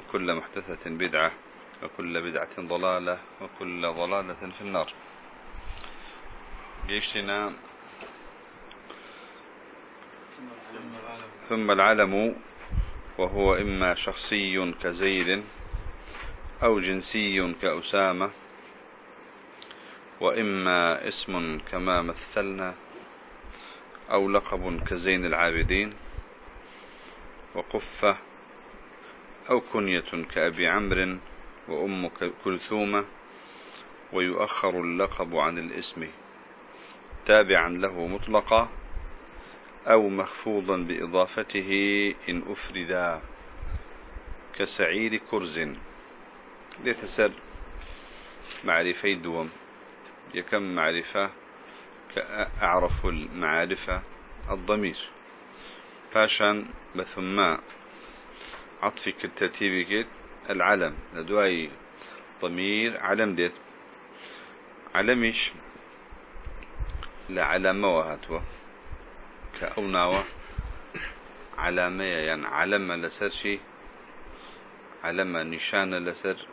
وكل محدثة بدعة وكل بدعة ضلالة وكل ضلالة في النار. جيشنا. ثم العلم وهو إما شخصي كزيد أو جنسي كأسامة وإما اسم كما مثلنا أو لقب كزين العابدين وقفة أو كنية كأبي عمرو وأم كلثومة ويؤخر اللقب عن الاسم تابعا له مطلقا أو مخفوضا بإضافته إن أفردا كسعيد كرز. لتسر معرفي دوم يكم معرفة كأعرف المعارفة الضمير. باشان بثم عطفك الترتيب العلم. لدواي ضمير علم ديت. علمش لعلمة وهاتوا. كأوناوة علامة يعني علم لسر شي علم نشان لسر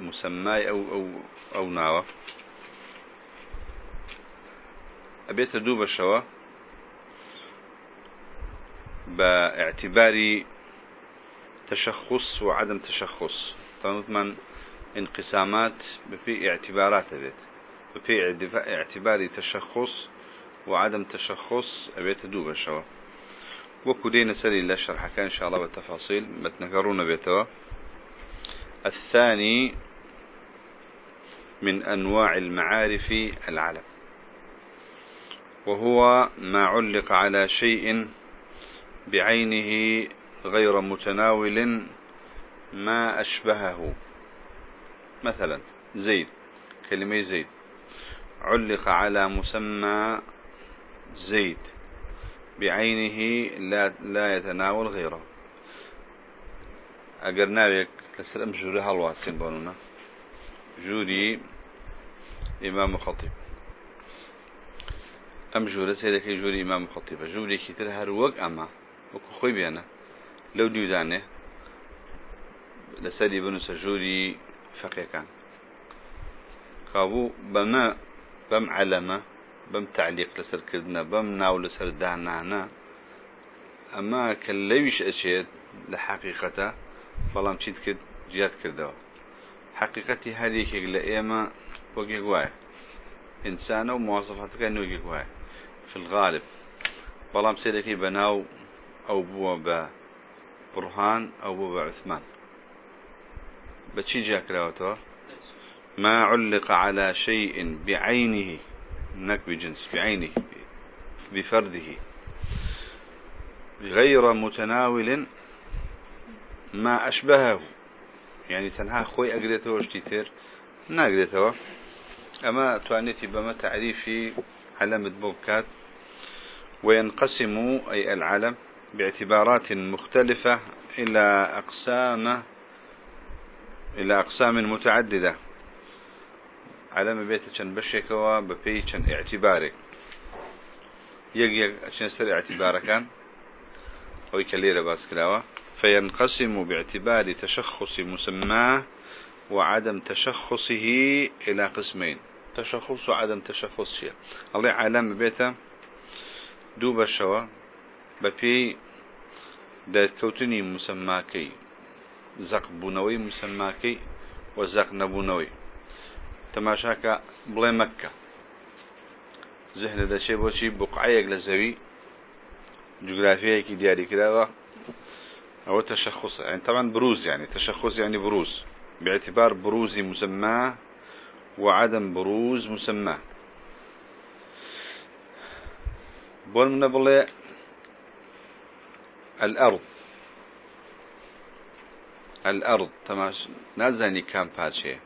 مسمى أو أو أو ناوة أبيت دوب الشوا. باعتبار تشخص وعدم تشخص. طبعا انقسامات بفي اعتبارات بيت بفي اعتبار تشخص وعدم تشخص أبيت دوب الشوا وكدين سلي الله شرح كان إن شاء الله بالتفاصيل بتنكرون بيتوا الثاني من أنواع المعارف العلم. وهو ما علق على شيء بعينه غير متناول ما أشبهه. مثلا زيد كلمة زيد. علق على مسمى زيد. بعينه لا, لا يتناول غيره. ناويك لسر أم جوري بانونا. جوري إمام خطيب. أم جوري سيدك جوري إمام خطيب. جوري كتير هروق أما. وكو خوي بيانا. لو ديودانه لسالي بنو سجوري فقيه كان كابو بما بم علمه بم تعليق لسر كردنا بم ناو لسر دانانا اما كليش اشيد لحقيقته بلام چیت کرد جیاد کردەوە حقیقەتی هەرێکێک لە ئێمە وەگێک وایە ئینسانە و موازفاتەکە نوێگێک وایە في الغالب. بەڵام سێدەکەی بەناو ئەو بووە بە بڕهان ئەو بوو بە عثمان بچی جاکراوەتەوە ما علق على شيء بعينه نك بجنس بعينه بفرده. غير متناول ما أشبهه. يعني تنها خوي أقدته واشتيتر ناقدته أما توانيتي بما تعريفي علامة بوكات وينقسم أي العلم باعتبارات مختلفة إلى أقسام إلى أقسام متعددة. علم بيت كان بشيكوا ببي كان اعتبارك يق يق سر اعتبارك كان أو كليرة باس كلاوة. فينقسم باعتبار تشخص مسماه وعدم تشخصه إلى قسمين. تشخص وعدم تشخصه. الله عالم بيته دوب الشوا بفي دەرکەوتنی مسماکەی زەق بوونەوەی مسماکەی و زەق نەبوونەوەی. تەماشاکە بڵێ مەکە زهنە دەچێ بۆچی بقعەیەک لە زەوی دیاریکراوە أو تشخص يعني طبعا بروز يعني تشخص يعني بروز. باعتبار بروز مسماه وعدم بروز مسماه بول من الأرض. الأرض تماش. نازاني كام باتشي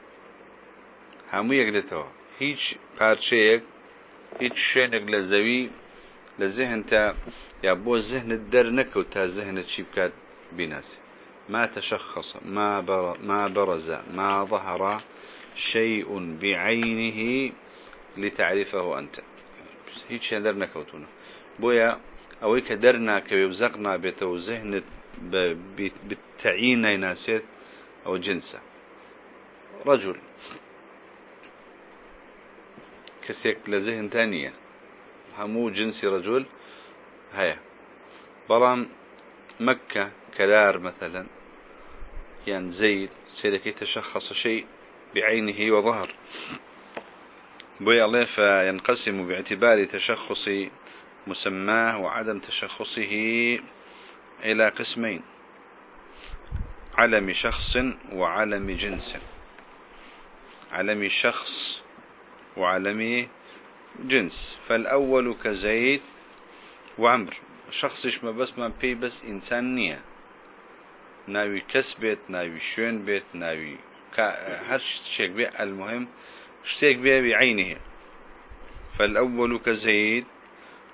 همو يقدتو هيج باتشيك هيج شينك لزوي لذهن تا يا بو ذهن الدر نكو تا ذهن تشيبكات بناس ما تشخص ما بر ما برز ما ظهر شيء بعينه لتعرفه أنت. هيج شيء در نكوتونه بويا أويك درنا كيوزقنا بيتو ذهن بالتعيين ناسيت أو جنسة رجل كسيك لذهن ثانية همو جنسي رجل هيا بلان مكة كدار مثلا يعني زيد سيدك يتشخص شيء بعينه وظهر بوي الله فينقسم باعتبار تشخص مسماه وعدم تشخصه إلى قسمين علم شخص وعلم جنس. علم شخص وعلم جنس. فالأول كزيد وعمر. شخصش ما بس ما بي بس إنسان نية. ناوي كسبت ناوي شوين بيت ناوي هر شيء بيه المهم شتيك بيه بعينه فالأول كزيد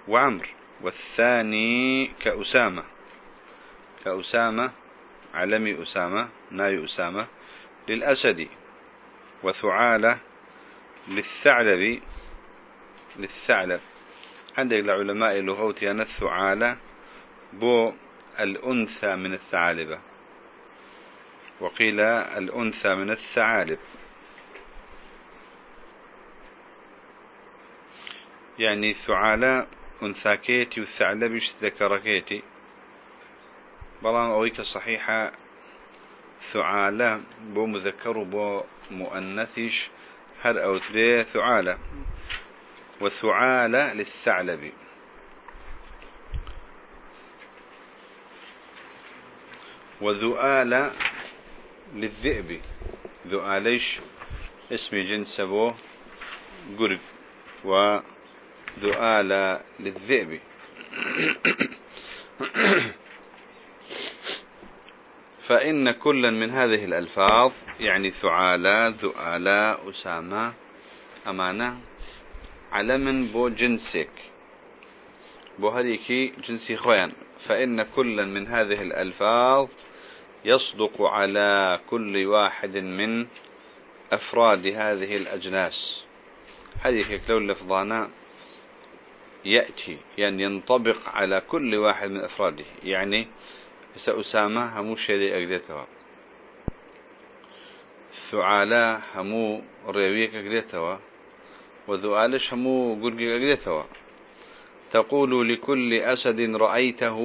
وعمر والثاني كأسامة. كأسامة علمي أسامة ناي أسامة. للأسد وثعالة للثعلب للثعلب. عندك العلماء اللغوت أن الثعالة بۆ الأنثى من الثعالبة. وقيل الأنثى من الثعالب. يعني ثعالة أنثاكيتي والثعلبش ذكركيتي. بلان أويك صحيحة ثعالة بۆ مذكر بۆ مؤنثش هەر ئەوتری ثعالة؟ وثعالة للثعلب وذؤالة للذئب ذؤاليش اسم جنس بو قرب وذؤالة للذئب. فإن كلا من هذه الألفاظ يعني ثعالى ذؤالى أسامة أمانة علما بو جنسك. بو هذيك جنسي خوان فإن كلا من هذه الألفاظ يصدق على كل واحد من أفراد هذه الأجناس. هذه لو لفظانا يأتي يعني ينطبق على كل واحد من أفراده. يعني سأسامة همو شيء أقدتها ثعالى هەموو ڕێویەک ئەگرێتەوە وذؤالش هەموو گورگێک ئەگرێتەوە تقول لكل أسد رأيته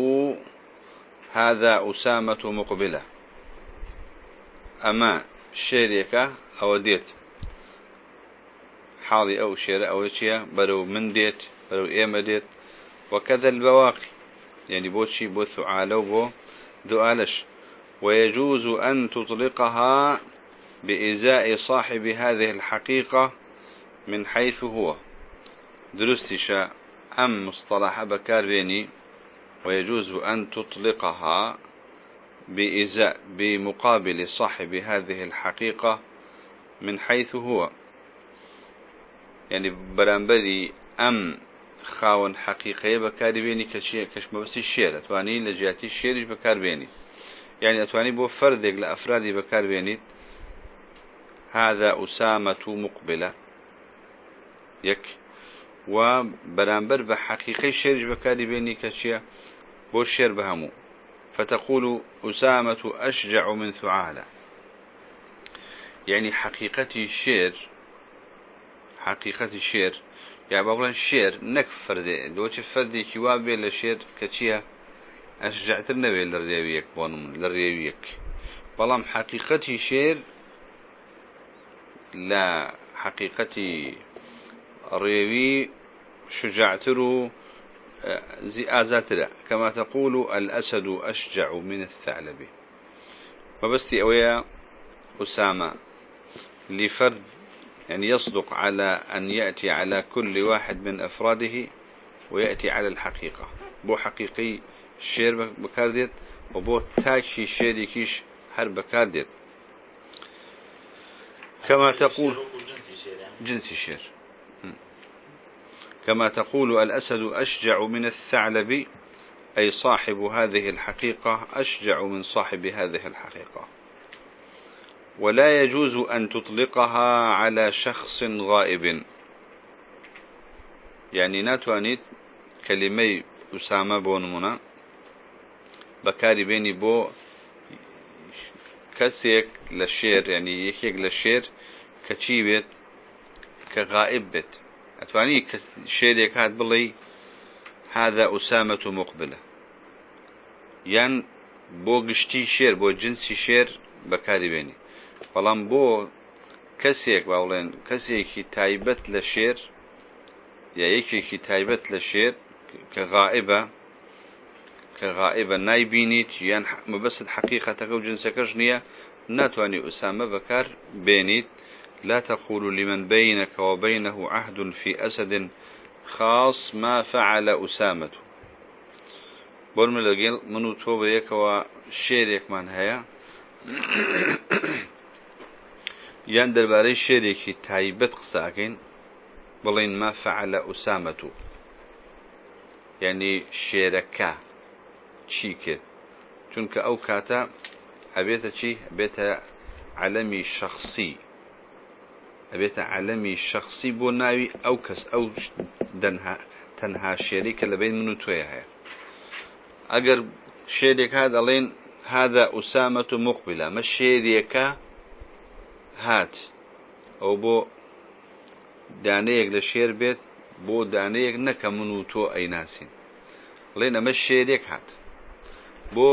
هذا أسامة مقبلة. أما شێرێک أو ديت حالي ئەو شێر أو شيء برو من ديت. برو ئێمە دێت. وكذا البواقي يعني بۆشی بۆ ثعالى وبۆ دؤالش. ويجوز أن تطلقها بإزاء صاحب هذه الحقيقة من حيث هو. درستش أم مصطلح بكار بيني. ويجوز أن تطلقها بإزاء بمقابل صاحب هذه الحقيقة من حيث هو. يعني برانبري أم خاون حقيقية بكاري بيني كشي كشما بس الشير أتواني لجاتي الشيرش بكار بيني يعني أتواني بو فردك لأفرادي بكار بيني هذا أسامة مقبلة. يك وبرانبر بحقيقي الشيرش بكاري بيني كشي بو الشير بهمو فتقول أسامة أشجع من ثعالة. يعني حقيقتي الشير حقيقة الشير شێر فەردێکی وا بێ لە شێر کە چییە ئەشجعتر نەوێت لە ڕێویەک بۆ لە ڕێویەک بەڵام حقیقەتی شێر لە حقیقەتی ڕێوی شجاعتر و زي آزاترة كما تقول الأسد أشجع من الثعلب. فبستي أويا أسامة لفرد يعني يصدق على أن يأتي على كل واحد من أفراده ويأتي على الحقيقة. بۆ حقيقي الشير بەکاردێت وبۆ تاكشي الشيري کەیش هەر بەکار كما تقول جنسي شير كما تقول الأسد أشجع من الثعلب أي صاحب هذه الحقيقة أشجع من صاحب هذه الحقيقة. ولا يجوز أن تطلقها على شخص غائب. يعني ناتوانیت کەلیمەی أسامة بونمنا بەکاری بێنی بۆ کەسێک للشير يعني يكيك للشير كتشيبت كغائب بيت. ئەتوانی کە شێرێک هات بڵێی هذا أسامة مقبلة. يعني بو قشتي شير بو جنسي شير بكاري بيني. بەڵام بۆ کەسێک باڵێن کەسێکی تایبەت لە شێر یا یەکێکی تایبەت لە شێر کە غائبە کە غائبە نایبینیت یان مەبەست ناتوانانی ئوسامە بەکار بێنیت. لا تقول لمن بينك وبينه عهد في أسد خاص ما فعل أسامة. لەگەڵ من و تۆ بە یەکەوە شێرێکمان هەیە. یان دەربارەی شێرێکی تایبەت قساکەین بڵین ما فعل ئوسامەت و یعنی شێرەکە چی کرد چونکە ئەو کاتە ئەبێتە چی بێتە علەمی شخصی ئەبێتە علەمی شخصی بۆ ناوی ئەو کەس ئەو تەنها شێری کە لەبین من و توێ هەیە هذا أسامة مقبلة. ما شێریەکە هات. ئەو بۆ دانەیەک لە شێر بێت بۆ دانەیەک نەکە من و تۆ ئەیناسین. بڵێن ئەمە شێرێک هات. بۆ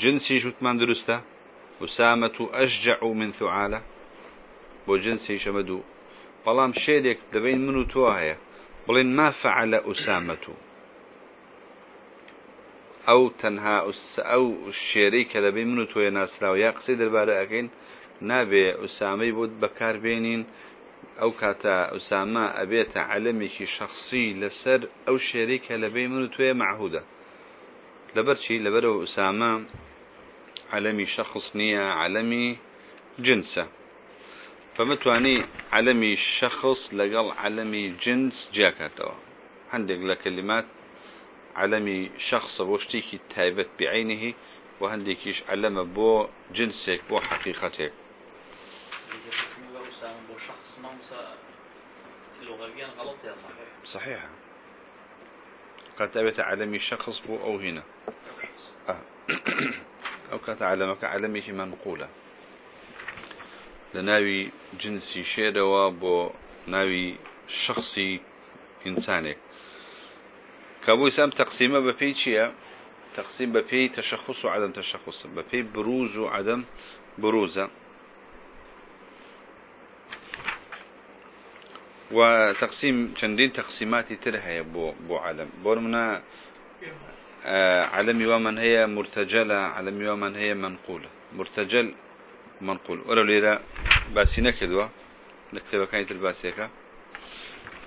جنسی وتمان دروستە وسامة أشجع من ثعالة بۆ جنسی شەمە دوو بەڵام شێرێک دەبین من و تۆ هەیە. بڵێن ما فعل أسامة ئەو تەنها ئەو شێرەی کە دەبێ من و تۆیە ناسراوە. یا قسەی دەربارە ئەەکەین نابێ ئوسامەی بۆت بەکاربێنین. ئەو کاتە ئوسامە ئەبێتە عەلەمێکی شخصی لەسەر ئەو شێرەی کە لەبێ من و توێ معهودە. لەبەر چی؟ لەبەرەوە ئوسامە عەلەمی شخص نییە عەلەمی جنسە. فمتوانی عەلەمی شخص لەگەڵ عەلەمی جنس جاکاتەوە هەندێک لە کلمات عەلەمی شخص بۆ شتێکی تایبەت بعينه وهەندێکیش علم بۆ جنسك بۆ حقيقتك صحيح قد تابت علمي شخص بو أو هنا آه. أو كانت علمك علمي منقولة. لناوي جنسي شيروا بو ناوي شخصي إنسانك كابو سام تقسيمة بفي چيا تقسيم بفي تشخص وعدم تشخص بفي بروز وعدم بروزة وتقسيم چەندین تقسيمات تر هەیە بۆ بۆ علم بورمنا آه علمی ومان هەیە مرتجلة علمی ومان هەیە منقولة. مرتجل منقول. ولو ليرا باسي نكدوا نكتبه كانت الباسيكا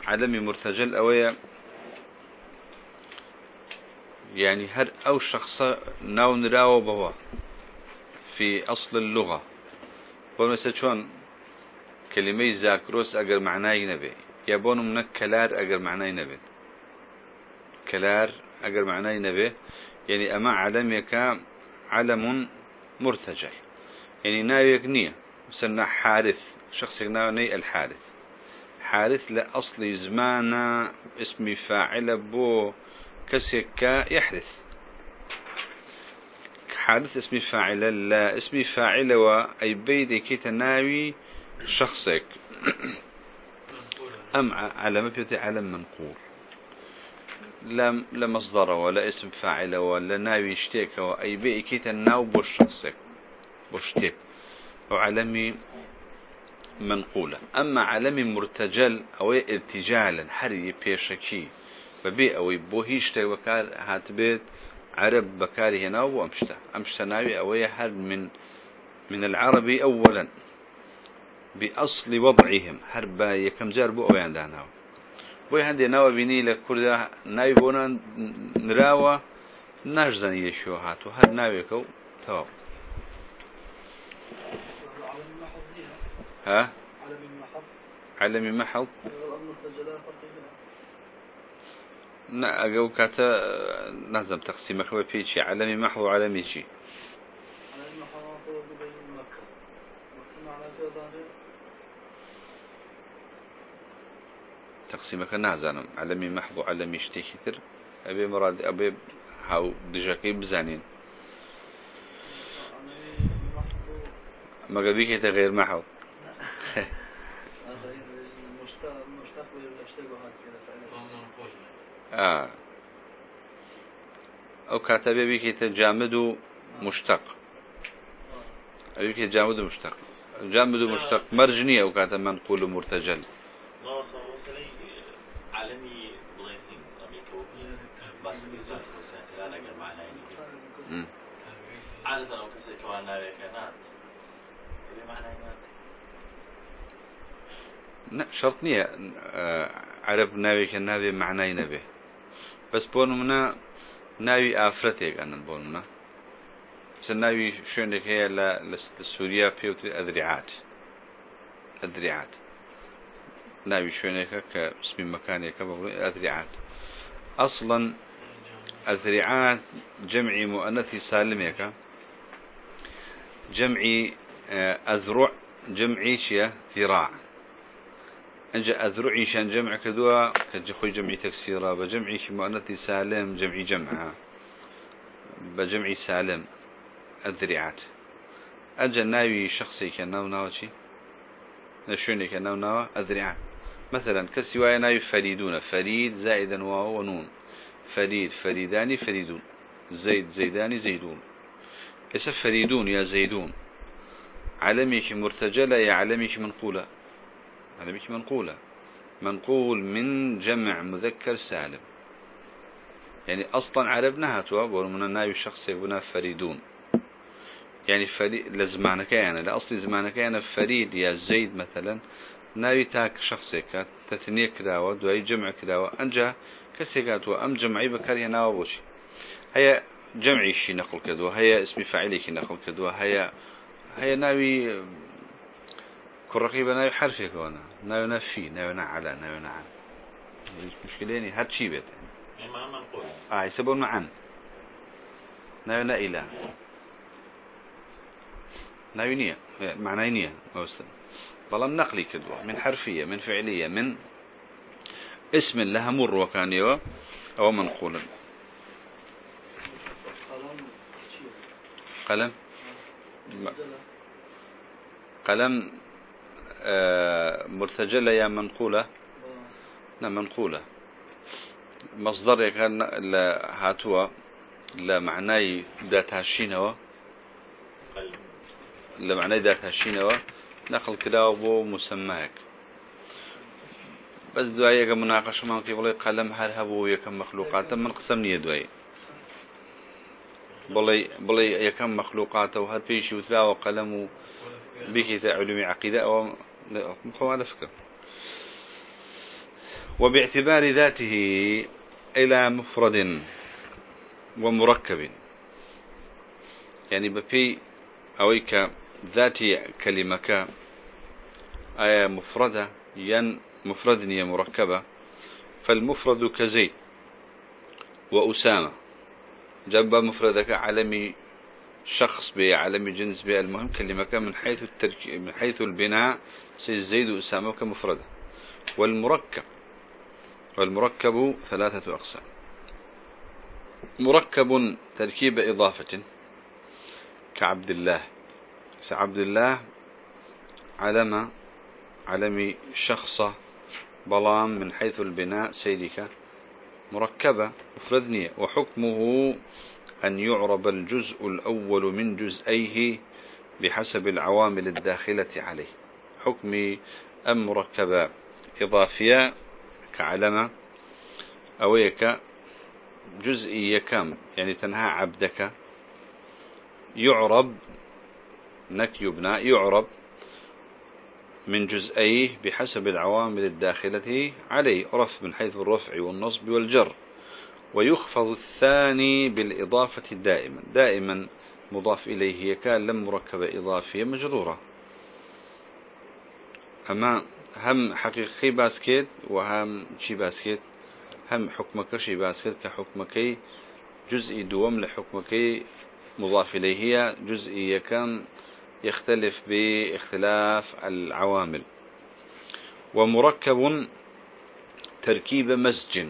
علمي مرتجل أويا يعني هەر ئەو شخص ناو نراو بوا في أصل اللغة. بمثل شون كلمة زاكروس أجر معناه نبي يبون منك كلار أجر معناه نبي. كلار أجر معناه نبي يعني أما علم يكا علم مرتجع. يعني ناويك نية مثلا حارث شخص ناوي الحارث. حارث لأصل زمان اسم فاعل بو كسك يحدث. حادث اسم فاعل لا اسم فاعل وأي بيد كي تناوي شخصك. أم على مبيت على منقول لا لا مصدر ولا اسم فاعل ولا ناوي اشتيك وأي بيد كي تناو بوش شخصك. بوشتك وعلمي منقولة. أما علمي مرتجل أو إرتجالا حري بيشكي ئەوەی بۆ هیچ شتێک بەکار هاتبێت عرب بەکاری هێنا وامشتا امشتا ناوی ئەوەیە هل من من العربي اولا باصل وضعهم هەر بە یەکەم جار بۆ ئەویان داناوە بۆی هەندێک ناوە بینی لە کووردا ناوی بۆنان نراوە ناشزانانی یەشوە هاتو هەر ناوێکە و تو ها؟ علمي محض نا أجو كاتا نظم تقسيم خبر فيشي علمي محض وعلمي شي تقسيمك نازانم علمي محض وعلمي شتيكي تر. أبي مراد أبي هاو دجاكي بزانين ما قبيك غير محض آه. أو كاتبه بيك جامد مشتق. أبيك جامد مشتق. جامد مشتق مرجني أو كاتب منقول مرتجل. عالمي عادة أو كسر كوانا كانت بمعنى لا شرط عرب كان ناوي معناي بس بون منا ناوي آفرتك أنا بون منا. بس ناوي شونك هي لسوريا فيوت أذريعات أذريعات. ناوي شونك كاسم مكاني كبغل أذريعات. أصلا أذريعات جمعي مؤنثي سالميك جمعي أذرع جمعي شيا ذراع. أنجا أذرعي شان جمع كدوا كجخوي جمعي تفسيرا بجمعي مؤنث سالم جمعي جمعها. بجمعي سالم الذريعات أنجا ناوي شخصي كناو ناوشي نشوني كناو ناو الذريعات مثلا كسوايا ناوي فريدون فريد زائدا واو ونون. فريد فريدان فريدون. زيد زيدان زيدون. إسا فريدون يا زيدون. علميك مرتجلة يا علميك منقولة. هذا بيك منقولة. منقول من جمع مذكر سالم. يعني أصلا عربنا هاتوا من الناوي الشخص يقولنا فريدون. يعني فريد لزمانك يعني لأصل زمانك يعني فريد يا زيد مثلا. ناوي تاك شخصك تثنية كداوة دواي جمع كداوة أنجا كسيقات وأم جمعي بكاري ناوة بوشي. هيا جمعي شي نقل كدوة هيا اسم فاعلي كي نقل كدوة هيا هيا ناوي كرقي بناوي حرفك وأنا ناوي نفي ناوي نعلى ناوي نعم مشكلة هاد شي بيت. آه يسبون معا. ناوي نائلة ناوي نية. معنى نية. بلام نقلي كدوة. من حرفية من فعلية من اسم لها مر وكان يوا. أو منقولا قلم. قلم. آه، مرتجلة يا منقولة؟ لا منقولة. مصدر يكان هاتوا؟ لمعناي داتاشينه لمعناي داتاشينه نقل كلاو بو مسماك بس دعاية مناقشة ما قبل قلم هل هبو يكم مخلوقات؟ من قسمني دعاية. بڵێ بڵێ یەکەم مەخلوقاتە و هەر پێشی وتراوە قەلم و بکەیتە علومی عقیدە ئەوە على فكرة. وباعتبار ذاته إلى مفرد ومركب. يعني بفي أويك ذاتي كلمة آية مفردة ين مفرد هي مركبة فالمفرد كزيد وأسامة. جنب مفردك علمي شخص بعلمي جنس بالمهم كلمة من حيث التركيب من حيث البناء سي زيد وأسامة كمفردة والمركب والمركب ثلاثة أقسام. مركب تركيب إضافة كعبد الله. عبد الله علم علم شخص بلام من حيث البناء سيدك. مركبة مفردنية وحكمه أن يعرب الجزء الأول من جزئيه بحسب العوامل الداخلة عليه. حكم أم مركبة إضافية كعلمة أويك جزئية كم؟ يعني تنهى عبدك. يعرب نك يبنى يعرب من جزئيه بحسب العوامل الداخلة عليه عرف من حيث الرفع والنصب والجر. ويخفض الثاني بالإضافة دائما. دائما مضاف إليه كان لم مركبة إضافية مجرورة. أما هم حقيقي باسكيت وهم شي باسكيت هم حكمك شي باسكيت كحكمك جزء دوم لحكمك مضاف إليه جزئية كان يختلف باختلاف العوامل. ومركب تركيب مزج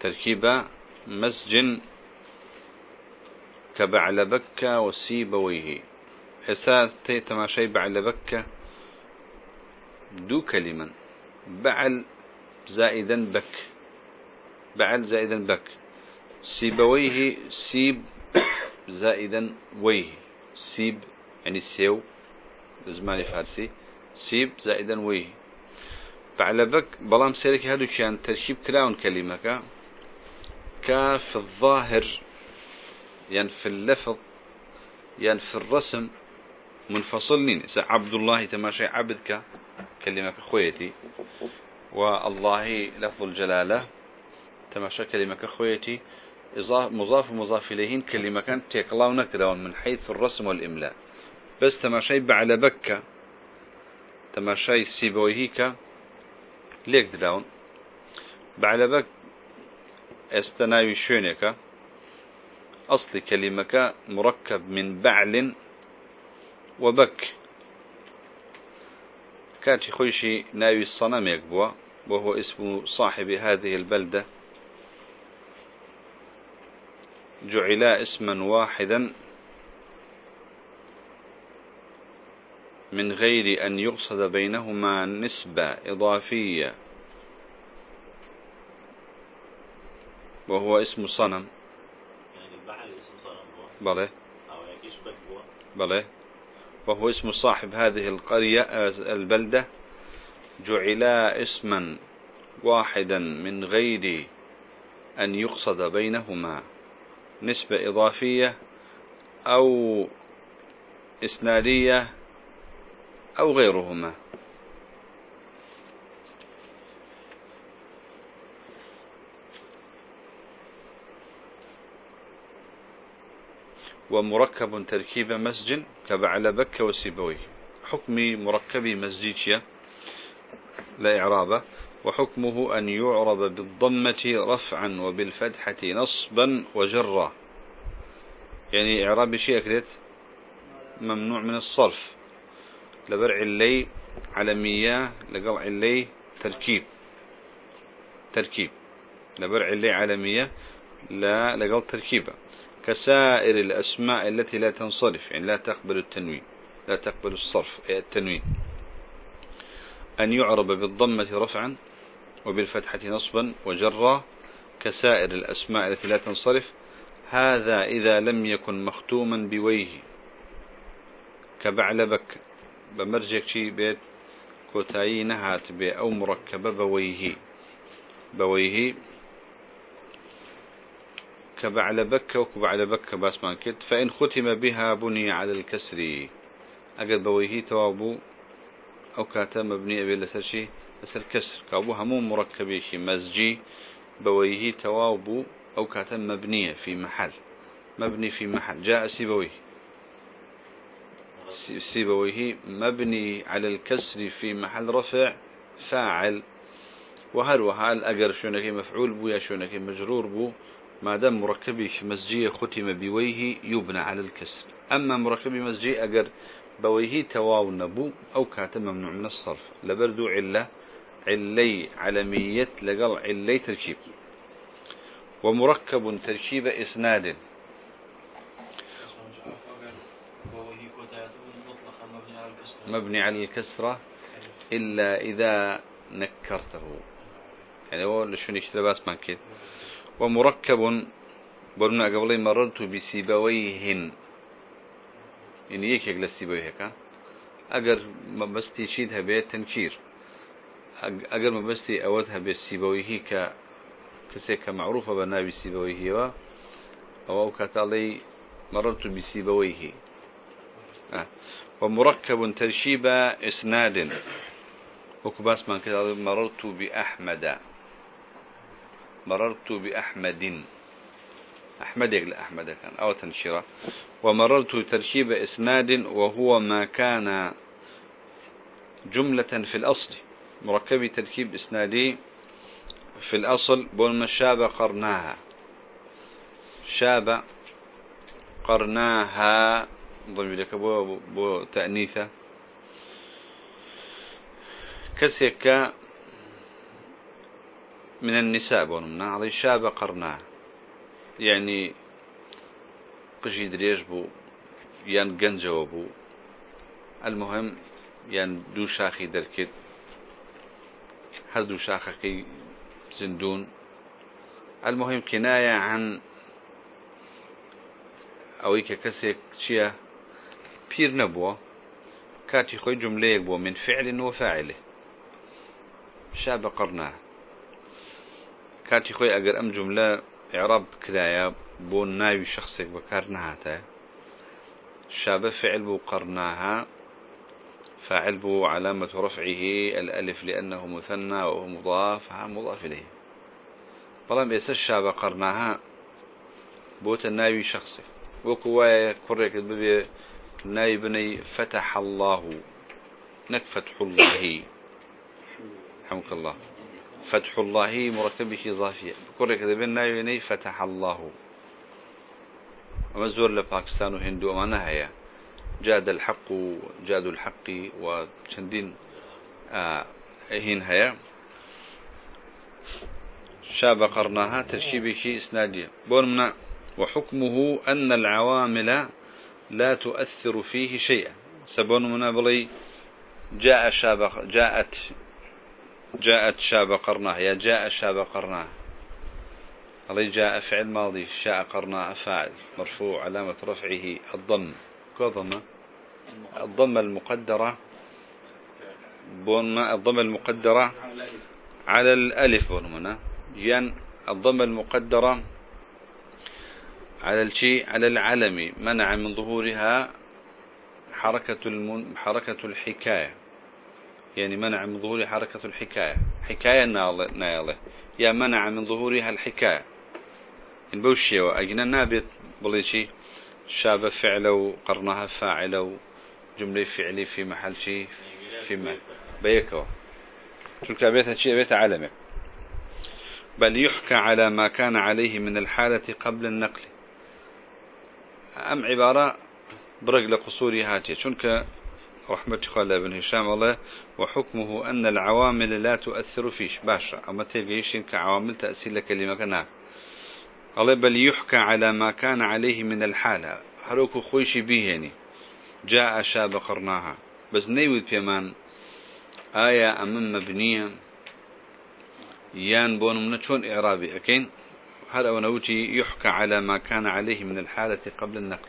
تركيب مزج كبعلبك وسيبويه هەسا تەماشای بعلبك دوو كلمة. بعل زائدا بك. بعل زائدا بك. سيبويه سيب زائدا ويه. سيب يعني سێو زمانی فارسی سيب زائدا ويه. بعلبك بلام سيرك هادو كان تركيب كلاون كلمة كاف الظاهر يعني في اللفظ يعني في الرسم منفصلين عبد الله تماشي عبدك. كلمة خويتي. والله لفظ الجلالة تماشى كلمة خويتي؟ مضاف ومضاف إليهن كلمة كان تيقلاو نكدا من حيث الرسم والإملاء. بس تماشي بعلى بكة تماشي سيبويهيك ليك دراون بعلى بك استناوي شونك أصل كلمة مركب من بعل وبك. كاتي خويشي ناوي الصنم يكبوا وهو اسم صاحب هذه البلدة. جعلا اسما واحدا من غير أن يقصد بينهما نسبة إضافية. وهو اسم صنم. بله. بله. وهو اسم صاحب هذه القرية البلدة جعلا اسما واحدا من غير أن يقصد بينهما نسبة إضافية أو إسنادية أو غيرهما. ومركب تركيب مسجن كبعل بك وسيبويه حكم مركب مسجيتيا لا إعرابه وحكمه أن يعرب بالضمة رفعا وبالفتحة نصبا وجرا. يعني إعراب شيء أكريت ممنوع من الصرف. لبرع اللي علمية لقلع اللي تركيب. تركيب. لبرع اللي علمية لا لقل تركيبه كسائر الأسماء التي لا تنصرف يعني لا تقبل التنوين لا تقبل الصرف التنوين. أن يعرب بالضمة رفعا وبالفتحة نصبا وجرا كسائر الأسماء التي لا تنصرف. هذا إذا لم يكن مختوما بويه كبعلبك بە مەرجێک چی بێت کۆتایی نەهاتبێ أو مركبة بويه بويه بك وكبعل بك باس ما كت فإن ختم بها بني على الكسر. أجد بويه توابو أو كاتا مبني أبي لسرشي لسر كسر. كابو همو مركبيش مزجي بويه توابو أو كاتا مبنية في محل. مبني في محل. جاء سيبويه سيبويه مبني على الكسر في محل رفع فاعل. وهل وهل أجر شونك مفعول بو يا شونك مجرور بو؟ ما دام مركبي مسجية ختم بويه يبنى على الكسر أما مركبي مسجي أجر بويه تواو نبو أو كاتم ممنوع من الصرف. لبردو علة علي علمية لقل علي تركيب. ومركب تركيب إسناد. مبني على الكسرة إلا إذا نكرته. يعني هو شنو يشتري باس ما كده ومركب برنا قبل مررت بسيبويهن. يعني يك يك لسيبويه كان. أجر ما بستي شيدها بيت تنكير أجر ما بستي أودها بسيبويه ك كسيك معروفة بنابي سيبويه أو كتالي مررت بسيبويه آه. ومركب ترشيب إسناد. وكباس من كده مررت بأحمد. مررت بأحمد. أحمد يقل أحمد كان أو تنشرة ومررت تركيب إسناد وهو ما كان جملة في الأصل. مركب تركيب إسنادي في الأصل. بول شاب قرناها. شاب قرناها. ضمي لك بو, بو تأنيثة. كسيك من النساء بونمنا هذا شاب قرناها يعني قشي دريش بو يان قنجو المهم يان دو شاخي دركت. هر دو شاخكي زندون؟ المهم كناية عن ئەوەی کە کەسێک چییە پیر نەبووە کاتی خۆی جملەیەک من فعل وفاعله شاب قرنا کاتی خۆی ئەگەر ئەم جملە عێراب کرایە بۆ ناوی شخصێک بەکار نهاتە شاب فعل بو قرناها. فاعل بو علامة رفعه الألف لأنه مثنى وهو مضاف. مضاف إليه. بلام إيسا الشاب قرناها. بوت الناوي شخصي. وكوايا كوريك ببي نايبني فتح الله. نك فتح الله. حمك الله. فتح الله مركب شي ضافية كوريك ببي نايبني فتح الله. ومزور لباكستان وهندو أمانا هيا جاد الحق جاد الحق وشندين آه هين هيا شاب قرناها ترشيبي شي اسنادية بورمنا وحكمه أن العوامل لا تؤثر فيه شيئا. سبون منابلي جاء شاب جاءت جاءت شاب قرناه يا جاء شاب قرناه علي جاء فعل ماضي شاء قرناه فاعل مرفوع علامة رفعه الضم. كضمة الضمة المقدرة. بون الضمة المقدرة. على الألف بون ين الضمة المقدرة. على الشيء على العلم. منع من ظهورها حركة المن حركة الحكاية. يعني منع من ظهور حركة الحكاية. حكاية نايلة يا منع من ظهورها الحكاية. إن بوشي وأجنا نابت. بليشي شاب فعلة قرنها فاعلة جملة فعلي في محل شيء في محل بيكو تلك بيت شيء بيت علمة. بل يحكى على ما كان عليه من الحالة قبل النقل. أم عبارة برق لقصوري هاتي شنك رحمة خالد بن هشام الله وحكمه أن العوامل لا تؤثر فيش باشا. أما تلقيشين كعوامل تأثير لكلمة كنا الله بل يحكى على ما كان عليه من الحالة هروك خويش بيهني جاء شاب قرناها بس نيود بيمان آية أمام مبنية. يان بون من شون إعرابي أكين؟ هذا ونوتي يحكى على ما كان عليه من الحالة قبل النقل.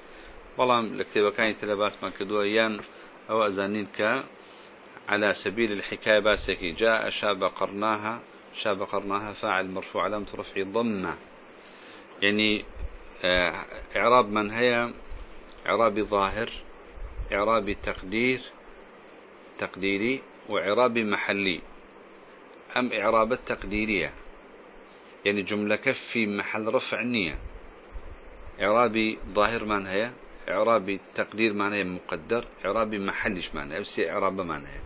بلام لكتابة كان تلباس ما كدويان أو أزانين ك على سبيل الحكاية باسكي. جاء شاب قرناها شاب قرناها فاعل مرفوع علامة رفع ضمة. يعني آه، إعراب من هي؟ إعراب ظاهر إعراب تقدير تقديري وإعراب محلي. أم إعراب التقديرية؟ يعني جملة في محل رفع نية إعرابي ظاهر من هي؟ إعرابي تقدير معناه مقدر إعرابي محلش معناه بس إعراب معناه.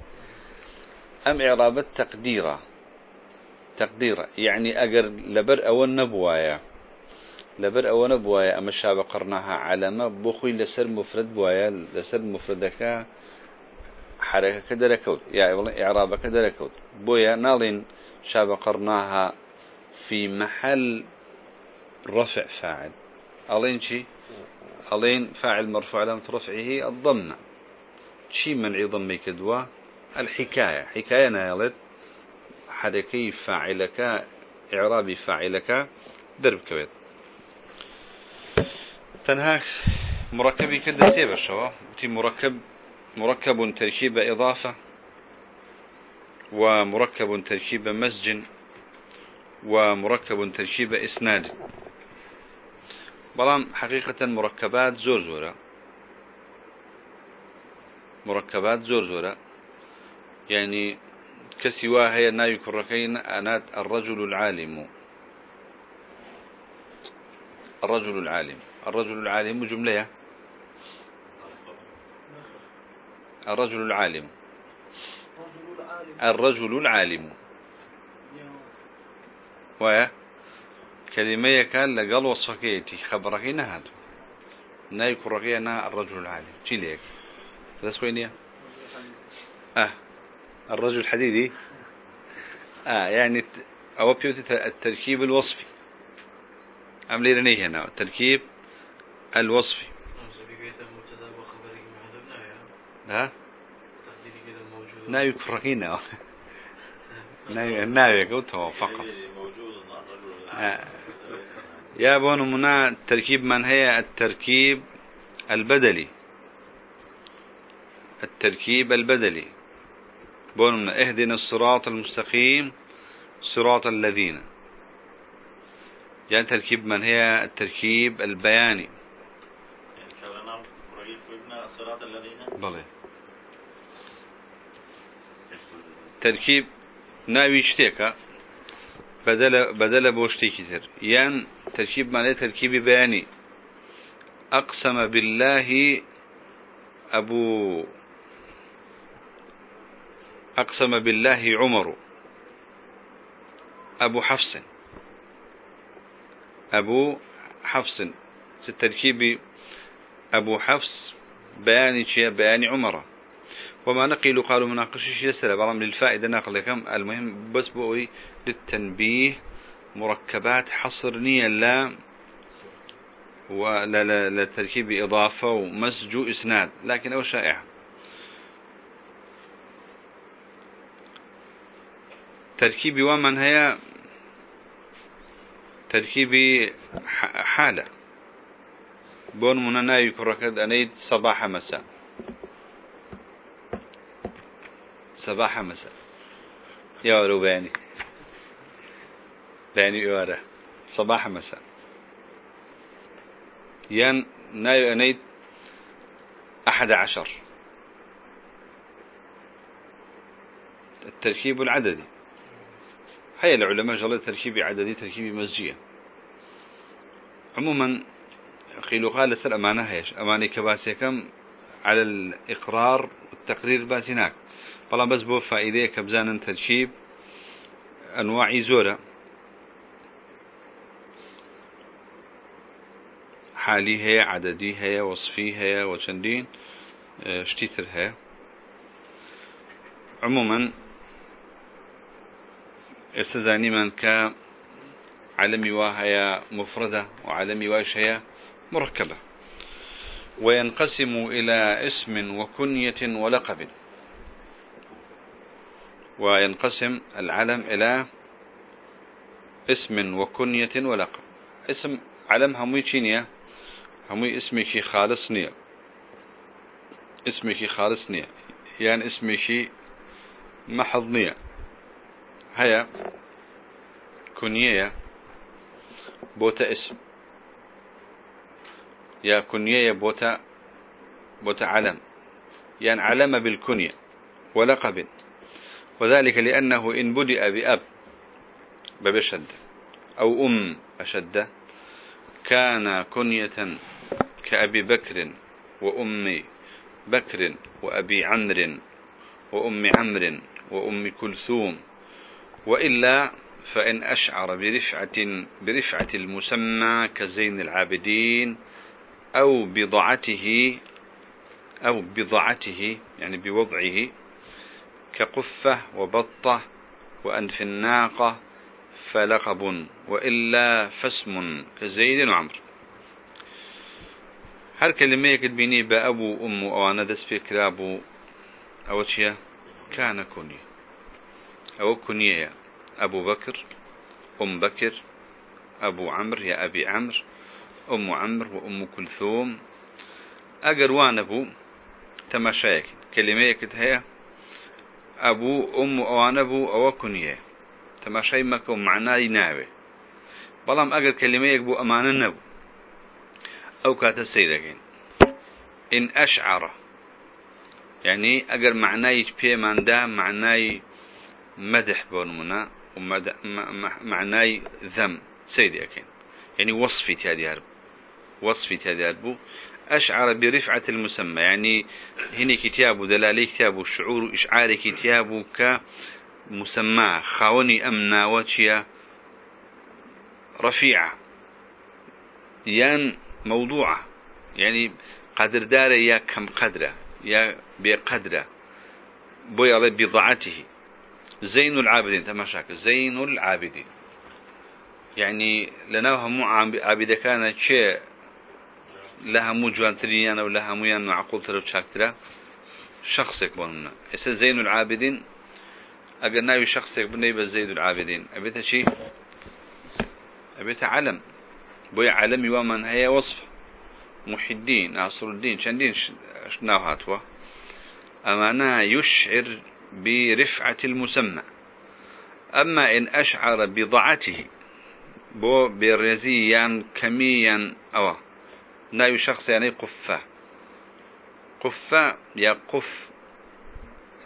أم إعراب التقديرة تقديرة يعني أجر لبر أو النبوايا لبر أو نبوايا أما الشعب قرناها علامة بخوي لسر مفرد بوايا لسر مفردك حركة كدركوت. يعني إعراب كدركوت. بويا نالين شاب قرناها في محل رفع فاعل. ألين شي؟ ألين فاعل مرفوع علامة رفعه الضمة شي من ضمي كدوا الحكاية. حكاية نالت حركي فاعلك إعرابي فاعلك درب كبير تنهاك مركبي كده سيبر شوا. وتي مركب مركب تركيب إضافة ومركب تركيب مسجن ومركب تركيب إسناد. بلام حقيقة مركبات زور زورة. مركبات زور زورة. يعني كسوا هي ناوي كركين أنات الرجل العالم. الرجل العالم. الرجل العالم جملة الرجل العالم. الرجل العالم. و كلمة كان لقال وصفكيتي خبرك نهاد. ناي كرقينا الرجل العالم. شي ليك؟ بس وين آه. الرجل الحديدي؟ آه يعني أو بيوتي التركيب الوصفي. أم ليرني هنا التركيب الوصفي. ها؟ ناوي كرهينا ناوي ناوي قلته فقط. يا بون منا تركيب من هي؟ التركيب البدلي. التركيب البدلي. بون من اهدنا الصراط المستقيم صراط الذين. يعني تركيب من هي؟ التركيب البياني. تركيب ناوي اشتيكا بدل بدل بوشتي كتير يان تركيب معناه تركيب بياني. أقسم بالله أبو أقسم بالله عمر أبو حفص. أبو حفص. التركيب أبو حفص. بياني شيء بياني عمر. وما نقلوا قالوا مناقش شيء يسأل بعضهم للفائدة ناقل لكم. المهم بس بقوي للتنبيه مركبات حصر نية لا ولا لا, لا تركيب إضافة ومسجو إسناد لكن أو شائع. تركيب ومن هي؟ تركيب حالة. بون مننا يكركد أنيد صباح مساء. صباح مساء. يا روباني باني. يوارا. صباح مساء. ين نايو أنيد أحد عشر. التركيب العددي. هيا العلماء جل تركيب عددي تركيب مزجية عموما قيلوا قال لسر أمانة هيش. أماني كباسيكم على الإقرار والتقرير باسيناك. بلا بس بو فائدة كبزان تركيب أنواع زورة. حالي هي عددي هي وصفي هي وشندين اشتيتر هي. عموما استزاني من ك علمي وهي مفردة وعلمي واش هي مركبة. وينقسم إلى اسم وكنية ولقب. وينقسم العلم إلى اسم وكنية ولقب. اسم علم هموي تشينيا هموي اسمك خالص نية. اسمك خالص نية. يعني اسمك محض نية. هيا كنية بوتا اسم. يا كنية بوتا بوتا علم. يعني علم بالكنية ولقب. وذلك لأنه إن بدأ بأب ببشد أو أم أشد كان كنية كأبي بكر وأم بكر وأبي عمرو وأم عمرو وأم كلثوم وإلا فإن أشعر برفعة, برفعة المسمى كزين العابدين أو بضعته أو بضعته يعني بوضعه كقفة وبطة وأنف الناقة فلقب وإلا فاسم كزيد وعمر هر كلمة يكتبيني بأبو أم أو أنا دس في كلابو أو شيء كان كوني. أو كنية أبو بكر أم بكر أبو عمرو يا أبي عمرو أم عمرو وأم كلثوم. أجر وانبو تماشاك كلمة هي أبو أم وانبو أو كنية تماشاي مكو معناي ناوي. بلام أجر كلمة يكبو أمان النبو أو كات السيدكين إن أشعر. يعني أجر معناي بيه من دا معناي مدح بونمنا ومعناي ذم. سيدي أكين يعني وصفي تياديار وصفي تياديار بو أشعر برفعة المسمى يعني هنا كتاب دلالي كتاب الشعور إشعار كتاب كمسمى خاوني أمنا وشيا رفيعة. يان موضوعة يعني قدر دار يا كم قدرة يا بقدره بوي على بضاعته. زين العابدين تماشاك زين العابدين. يعني لنا هم عابد كان شيء لها مو جوانتريان أو لها مو معقول ترى شاكترا شخصك بوننا إسا زين العابدين شخصك بني بس زيد العابدين. أبيتها شيء أبيتها علم. بوي علم ومن هي وصف. محدين ناصر الدين شندين شنو هاتوا أمانا يشعر برفعة المسمى. أما إن أشعر بضعته بو برزيا كميا أو ناوي شخص يعني قفة قفة يا قف.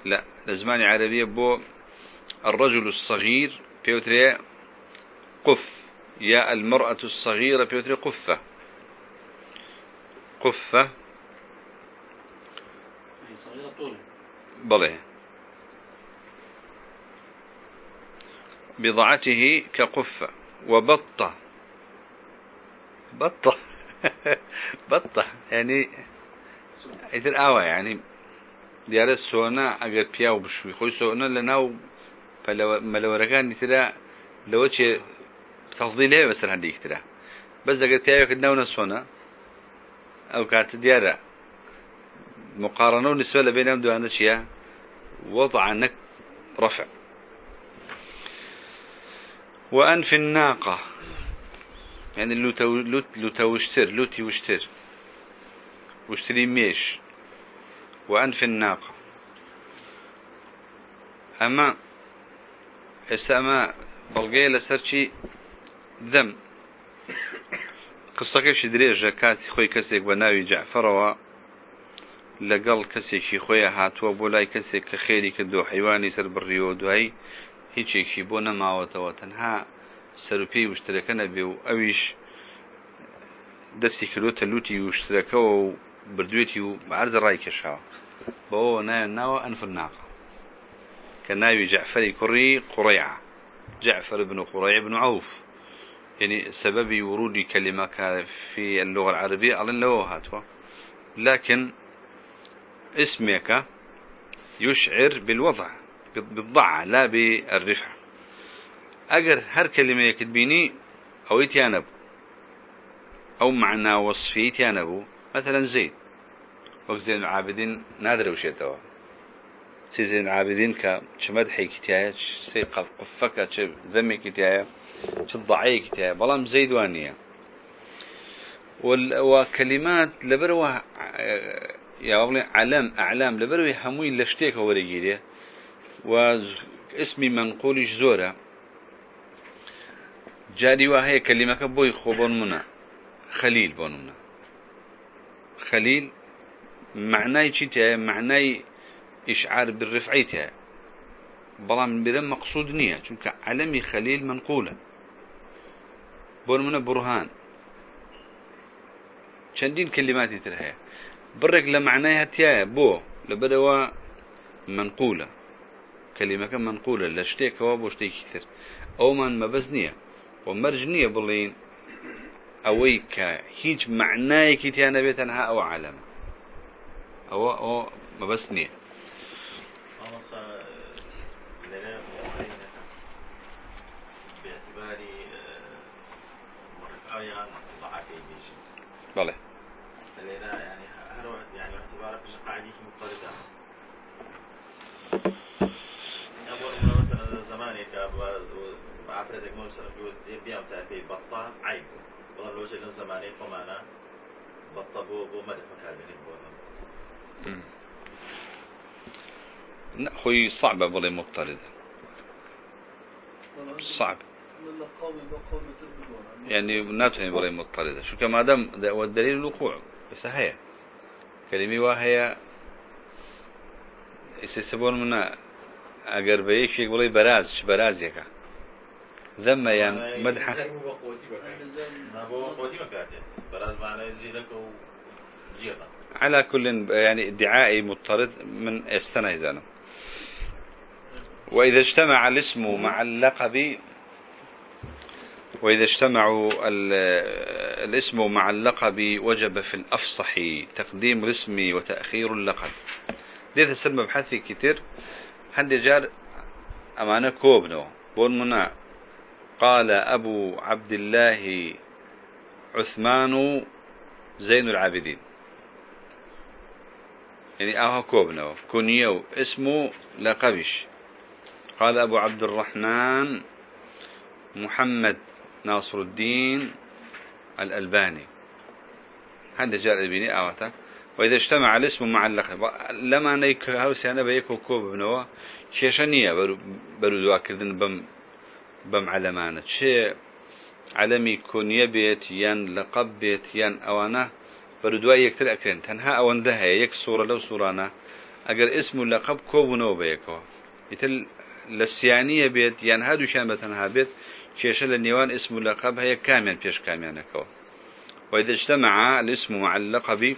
لا لزمان عربية بو الرجل الصغير بيوتري قف. يا المرأة الصغيرة بيوتري قفة قفة بله بضعته كقفة وبطة بطة بطة. يعني إذا آوى يعني ديار السونا أجر بياو بشوي خوي سونا لناو فلو ملوركان ترى لو شيء تفضيله بس هنديك ترى. بس أجر بياو كدنا ونسونا أو كانت ديارة مقارنة بالنسبة بينهم دو شيء وضع نك رفع. وأنف الناقة. یعنی لوتە وشتر لوتی وشتر. وشتری مێش. وعنف ناق ئەمە ئێستا ئەمە بەڵگەیە لەسەر چی؟ دەم. قسەکەشی درێژە کاتی خۆی کەسێک بە ناوی جعفرەوە لەگەڵ کەسێکی خۆیە هاتووە بۆ لای کەسێک کە خێری کردو حیوانی سەر بڕیەوە دوایی هیچێکی بۆ نەماوەتەوە تەنها سەرپی وشترەکە نەبێ و ئەویش دەستی کردوتە لوتی وشترەکەەوە و بردوێتی و بەعرض ڕای کێشاوە بەەوە نایە ناوە ئەنفر ناقە کە جعفری کوڕی قڕیع جعفر بن قڕيع بن عوف. يعني سبب ورود كلمة في اللغة العربية له هاتوا لكن اسمك يشعر بالوضع بالضعة لا بالرفع. أجر هر كلمة يكتبيني أو يتيانب أو معنى وصفي يتيانبو. مثلا زيد. وقت زين العابدين نادر وشيتوا سي زين العابدين كشمدحي كتاية سي قفك ذمي كتاية شضعي كتاية بلام زيد وانية وكلمات لبروه يا جاري وهي كلمة بوي خوبون منا خليل بوننا خليل معناي چيتها معناي إشعار بالرفعيتها. بلا مقصود نية چونك علمي خليل منقولة. منا برهان. چندين كلماتي ترهي برك لمعناها تيا بو لبدوا منقولة. كلمة منقولة لشتيك وابو شتيك كثير أو ومرجنية بلين أويك هيج معناي كتيانا بيتنها أو علم أو أو مبزنية بله عفرتك موسر بيام تأتي بطة عيب. والله لو جل زماني فمانا بطة بو بو مدى فكادني بو خوي صعبة بلي مضطردة صعب. يعني ناتني بلي مضطردة شو كما دام والدليل الوقوع بس هي. كلمة وهي يسيسبون منا اگر به یەکێک بڵێ بەراز چ بەرازێکە ذم يعني مدحة. على كل يعني ادعائي مضطرد من استنى إذا وإذا اجتمع الاسم مع اللقب وإذا اجتمعوا الاسم مع اللقب وجب في الأفصح تقديم الاسم وتأخير اللقب. ديت السر مبحثي كتير. هندي جار أمانة كوبنو بون منا. قال أبو عبد الله عثمان زين العابدين. يعني أهو كوبنو كونيو اسمه لقبش قال أبو عبد الرحمن محمد ناصر الدين الألباني. هذا جاء الألباني أوتا وإذا اجتمع الاسم مع اللقب لما نيك هاوسي أنا بيكو كوب بنوا شيشانية برو دوا كردن بم بم علمانة. شيء علمي كونية بيت يان لقب بيت يان أوانا برو دوا يكتر أكرن تنها أوان ده يك صورة لو صورانا أجر اسم اللقب كوب نو بيكو يتل لسيانية بيت يان هادو شان بتنها بيت كيش النيوان اسم اللقب هي كامل بيش كاميانكو وإذا اجتمع الاسم مع اللقب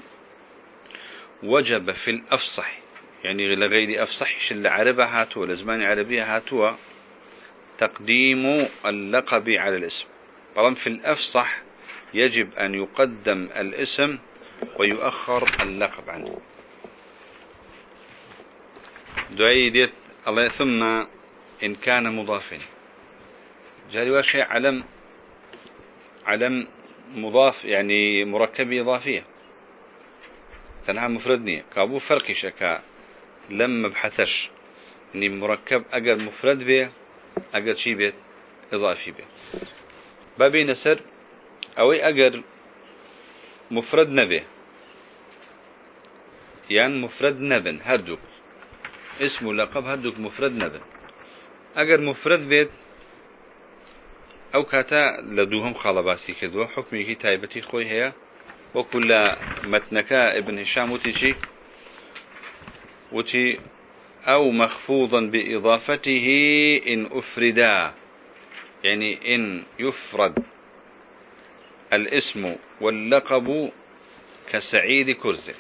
وجب في الأفصح. يعني لغير أفصح شل عربة هاتوا لزمان عربية هاتوا تقديم اللقب على الاسم. طالما في الأفصح يجب أن يقدم الاسم ويؤخر اللقب عنه. دعي ديت الله ثم إن كان مضافا. جاري شيء علم علم مضاف يعني مركب إضافية. تنها مفردني. كابو فرق شكا لم مبحثش. إني مركب اگر مفرد به اگر شي بيت اضافي به بابي نسر اوي اگر مفرد نبه يعني مفرد نبن هردوك اسمه لقب هردوك مفرد نبن اگر مفرد بيت أو كاتا لدوهم خالباسي كدوا حكمي تايبتي خوي هي وكل متنك ابن هشام وتيجي وتي أو مخفوضا بإضافته إن أفردا يعني إن يفرد. الاسم واللقب كسعيد كرز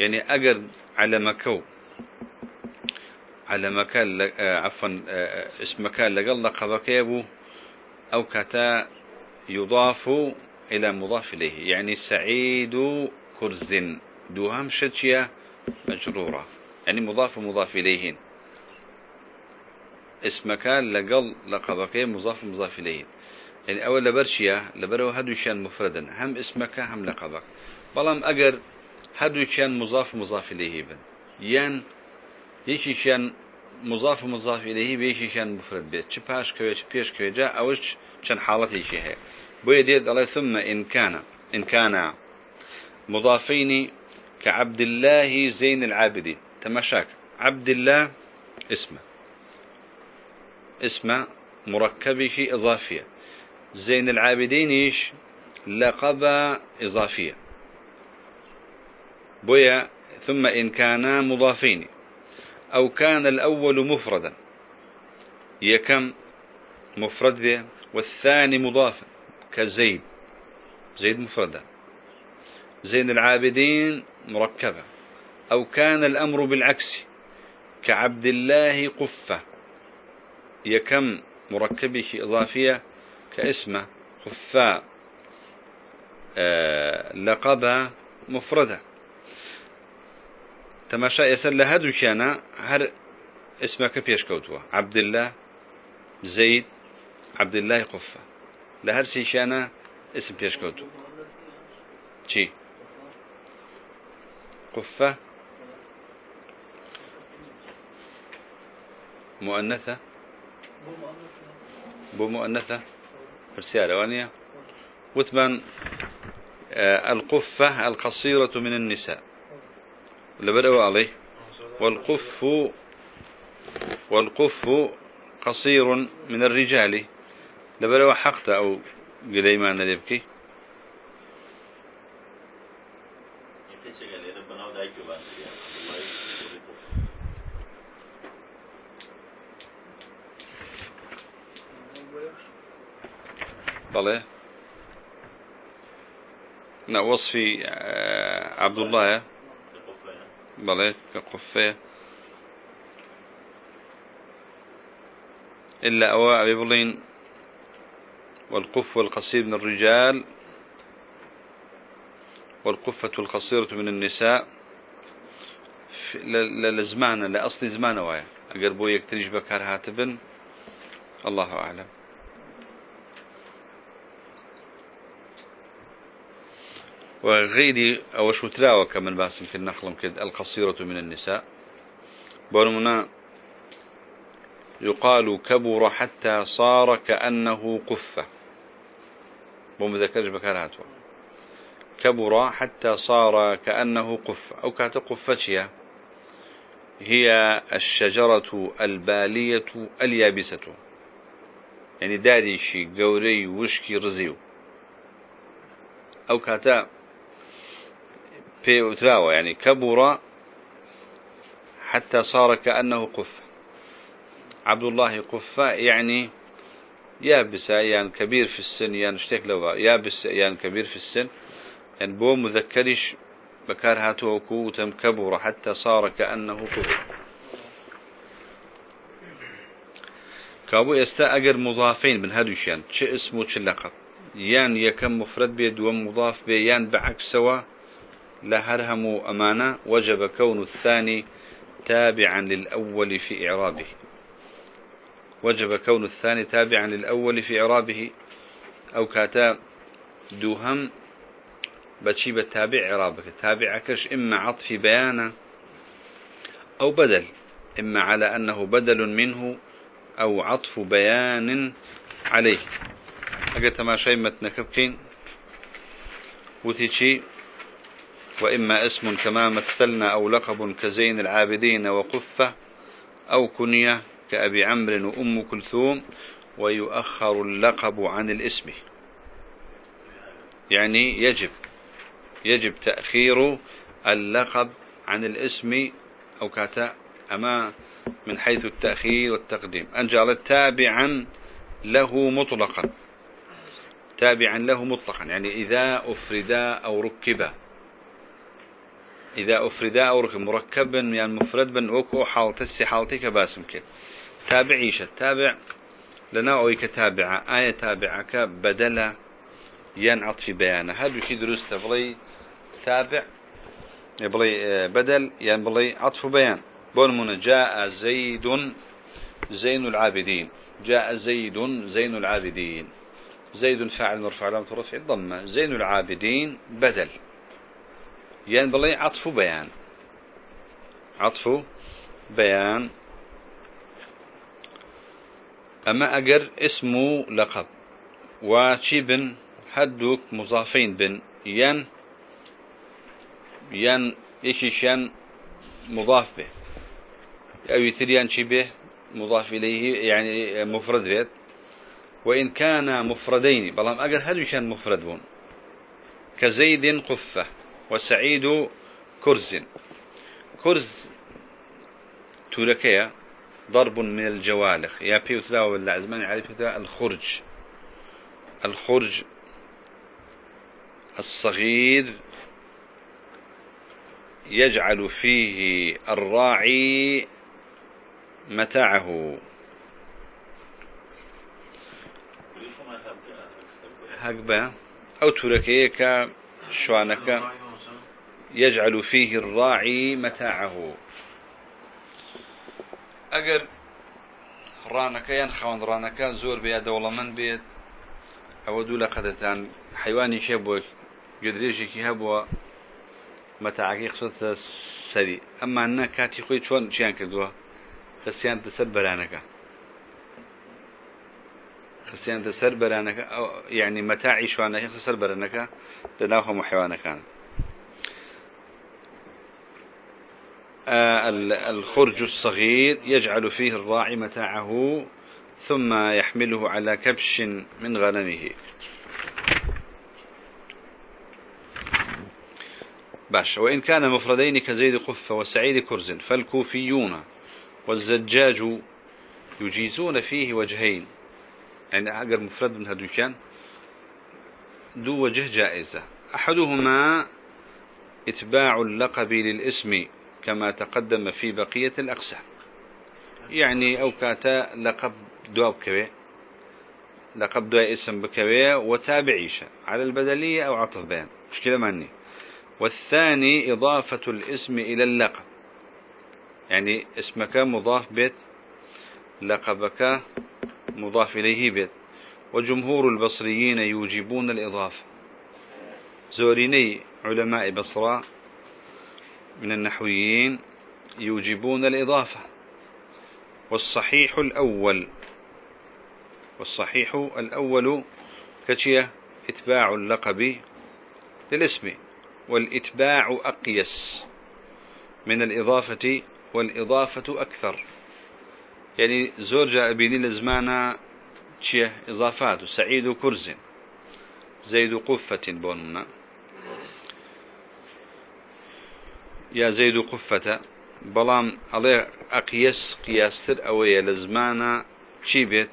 يعني أجر على مكو. على مكان آه، عفوا آه، اسم مكان لقل لقبك يبو أو كتا يضاف إلى مضاف إليه. يعني سعيد كرز دوهم شتية مجرورة. يعني مضاف مضاف إليه اسمك لقل لقبك مضاف مضاف إليه يعني أول لبرشيا لبرو هدو شان مفردا. هم اسمك هم لقبك. بلام أجر هدو شان مضاف مضاف إليه بن. يشي شان مضاف مضاف إليه بيشي شان مفرد بيت. شباش كوي شبيش كوي جاء أوش شان حالتي شي هي بويديد الله ثم إن كان إن كان مضافين كعبد الله زين العابدين. تماشاك عبد الله اسمه. اسمه مركبه إضافية. زين العابدين إيش؟ لقب إضافية. بويا ثم إن كانا مضافين. أو كان الأول مفردا. يكم مفرد والثاني مضافا كزيد. زيد مفردة زين العابدين مركبة. أو كان الأمر بالعكس كعبد الله قفة. يكم مركبة إضافية؟ كاسمه قفاء. آه لقب مفردة. تماشا يسأل هدو كان هر اسمك بيش كوتوا؟ عبد الله زيد عبد الله قفة. لهر سيشانا اسم بيش كوتوا. چی قفة. مؤنثة؟ بو مؤنثة برسيارة وانيا وثمان آه القفة القصيرة من النساء. لبدأوا عليه؟ والقف والقف قصير من الرجال. لبدأوا حقت أو قليمان لبكي نا وصفي آه، عبد الله. بله كقفة. إلا أواء أبي بلين والقف والقصير من الرجال والقفة القصيرة من النساء. لزمان لأصل زمان وايا أقربوا يكتريش بكار هاتبن. الله أعلم. وغيري أو شو تراوى كمن باسم في النخل كد القصيرة من النساء. بونمنا يقال كبر حتى صار كأنه قفة بمذكرش بكارهاتوا كبر حتى صار كأنه قفة أو كانت قفتشيا هي الشجرة البالية اليابسة. يعني دادي شي قوري وشكي رزيو. أو كاتا في يعني كبر حتى صار كأنه قفة عبد الله قفة يعني يابس يعني كبير في السن يعني اشتك لو يابس يعني كبير في السن. يعني بو مذكرش بكار هاتو وتم كبر حتى صار كأنه قفة كابو استا اگر مضافين من هدوشان چه اسمه چه لقب. يان يكم مفرد بيد ومضاف بي يان بعكس سوا لهرهم أمانة وجب كون الثاني تابعا للأول في إعرابه. وجب كون الثاني تابعا للأول في إعرابه. أو كاتا دوهم بشي بتابع إعرابك. تابعكش إما عطف بيانا أو بدل. إما على أنه بدل منه أو عطف بيان عليه. أقلت ما شيء متنكبكين وتيشي وإما اسم كما مثلنا أو لقب كزين العابدين وقفة أو كنية كأبي عمرو وأم كلثوم ويؤخر اللقب عن الاسم. يعني يجب يجب تأخير اللقب عن الاسم أو كاتا أما من حيث التأخير والتقديم. أن جعل تابعا له مطلقا. تابعا له مطلقا. يعني إذا أفردا أو ركبا إذا أفردا أو ركب مركبا يعني مفرد بن وكو حالتسي حالتك باسم كده تابعيشة تابع لنا أوي كتابعة آية تابعك بدل ينعط في بيانه. هل يكي دروس بلي تابع؟ بلي آه، بدل يعني عطف بيان. بون جاء زيد زين العابدين. جاء زيد زين العابدين. زيد فاعل مرفع علامة رفع الضمة. زين العابدين بدل. يعني بلي عطف بيان. عطف بيان. أما أجر اسمه لقب. وشي بن هدوك مضافين بن. ين. ين إيشيشان مضاف به. أو يتريان شي به مضاف إليه يعني مفرد بيت. وإن كان مفردين. بلام أجر هدوشان مفرد بون. كزيد قفة. وسعيد كرز. كرز توركيا ضرب من الجوالخ. يا بيو تلاوة بالعزمان يعرف الخرج. الخرج الصغير يجعل فيه الراعي متاعه. هكذا. أو تركيك شوانك يجعل فيه الراعي متاعه. ئەگەر ڕانەکەیان خاوەندڕانەکە زۆر بێ دەوڵەمەند بێت ئەوە دوو لە قەدەتان حیوانی شێ بۆ گدرێژێکی هەبووە مەتاعاکی قسۆتە سەری. ئەمما نە کاتی خۆی چۆن چیان کردووە؟ خستیان دەسەر بەرانەکە. خستیان دەسەر بەرانەکە یعنی مەتاعی شوانەکە سەر بەرەنەکە لەناو هەموو حیوانەکان. الخرج الصغير يجعل فيه الراعي متاعه ثم يحمله على كبش من غنمه. باش وإن كان مفردين كزيد قفة وسعيد كرز فالكوفيون والزجاج يجيزون فيه وجهين. يعني أقر مفرد من هدوشان دو وجه جائزة. أحدهما إتباع اللقب للاسم كما تقدم في بقية الأقسام. يعني أو كاتا لقب دواب كوي لقب دواء اسم بكوي وتابعيش على البدلية أو عطف بيان. مشكلة ماني. والثاني إضافة الاسم إلى اللقب. يعني اسمك مضاف بيت لقبك مضاف إليه بيت. وجمهور البصريين يوجبون الإضافة. زوريني علماء بصرة من النحويين يوجبون الإضافة. والصحيح الأول. والصحيح الأول كتشية إتباع اللقب للاسم والإتباع أقيس من الإضافة والإضافة أكثر. يعني زوجة أبيني لزمانا تشيه إضافات سعيد كرز زيد قفة بوننا. يا زيد قفة. بلام عليه أقيس قياستر أوية لزمانا. چی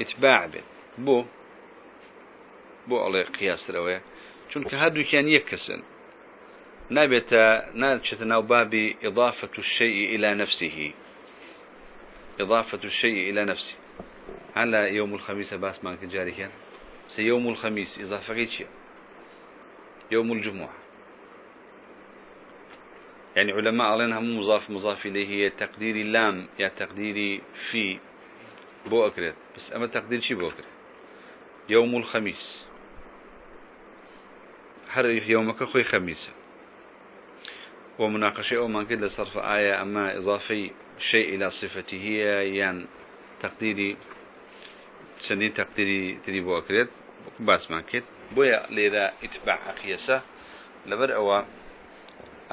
إتباع بيت. بو. بو عليه قياستر أوية. چونك هادو كان يكسن ناتشت ناو بابي إضافة الشيء إلى نفسه. إضافة الشيء إلى نفسه. على يوم الخميس باس ما جاري كان سيوم الخميس. إضافة كيتشي يوم الجمعة. يعني علماء علينا هم مضاف مضاف إليه هي تقدير لام يا تقديري في بو أكرت بس أما تقدير شي بو أكرت يوم الخميس. هر يومك خوي خميسة ومناقشة أو ما كده صرف آية أما إضافي شيء إلى صفته هي يعني تقديري سنين تقديري تدي بو أكرت باس ما كت بويا لذا إتباع أخيسة. لبر أو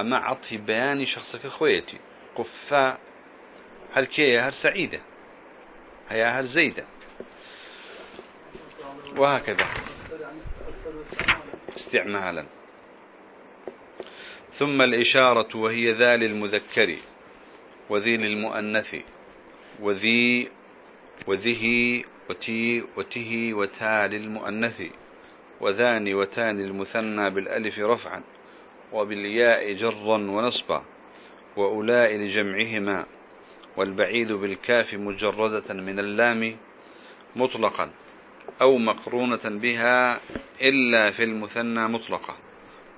أما عطف بيان شخصك خويتي. قفا هل كي هل سعيدة؟ هيا هل زيدة؟ وهكذا. استعمالا. ثم الإشارة وهي ذا للمذكر وذي للمؤنث وذي وذه وتي وته وتا للمؤنث وذان وتان المثنى بالألف رفعا. وبالياء جرا ونصبا وأولاء لجمعهما والبعيد بالكاف مجردة من اللام مطلقا أو مقرونة بها إلا في المثنى مطلقة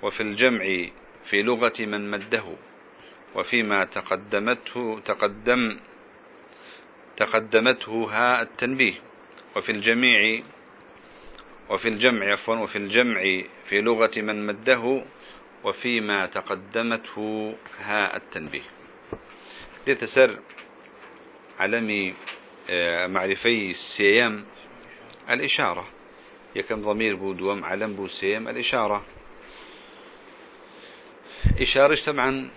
وفي الجمع في لغة من مده وفيما تقدمته تقدم تقدمته ها التنبيه وفي الجميع وفي الجمع عفوا وفي الجمع في لغة من مده وفيما تقدمته ها التنبيه. لتسر علمي آه، معرفي السيام الإشارة. يكم ضمير بودوم علم بو سيم الإشارة. إشارة طبعا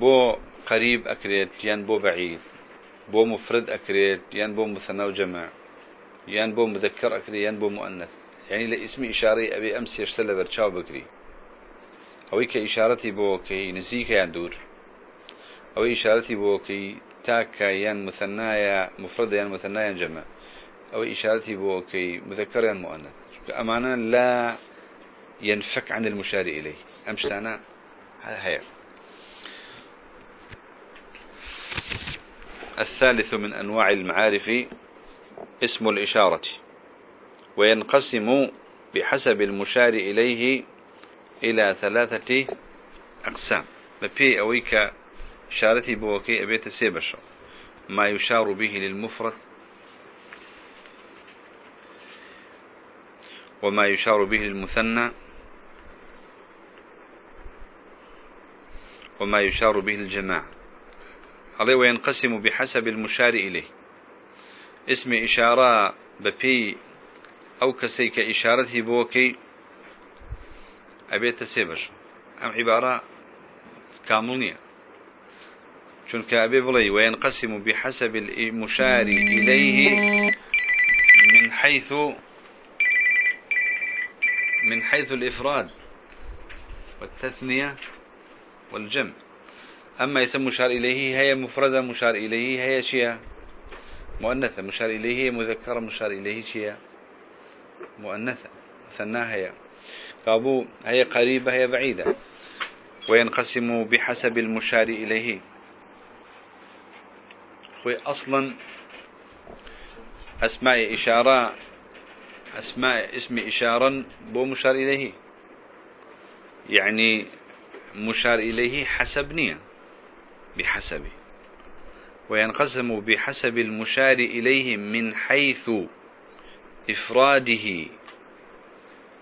بو قريب أكريت يان بو بعيد. بو مفرد أكريت يان بو مثنى وجمع. يان بو مذكر أكريت يان بو مؤنث. يعني لاسم إشارة أبي أمس يشتل برشاو بكري أو كإشارتي بو كي نزيك يان دور أو إشارتي بو كي تاكا يان مثنايا مفرد يان مثنايا جمع أو إشارتي بو كي مذكر يان مؤنث أمانا لا ينفك عن المشار إليه. أمشتانا هير الثالث من أنواع المعارف اسم الإشارة. وينقسم بحسب المشار إليه إلى ثلاثة أقسام. مبي أويك شارتي بوكي أبيت السيبش ما يشار به للمفرد. وما يشار به للمثنى. وما يشار به الجماعة عليه وينقسم بحسب المشار إليه. اسم إشارة ببي أو كسي كإشارته بوكي أبيت سيبش. أم عبارة كاملنية چونك أبي بلي وينقسم بحسب المشار إليه من حيث من حيث الإفراد والتثنية والجمع. أما يسمى مشار إليه هي مفردة مشار إليه هي شيء مؤنثة مشار إليه مذكرة مشار إليه شيء مؤنثة مثناها هي. كابو هي قريبة هي بعيدة. وينقسم بحسب المشار إليه. أصلا أسماء إشارة أسماء اسم إشارة بو مشار إليه. يعني مشار إليه حسب نية بحسب وينقسم بحسب المشار إليه من حيث إفراده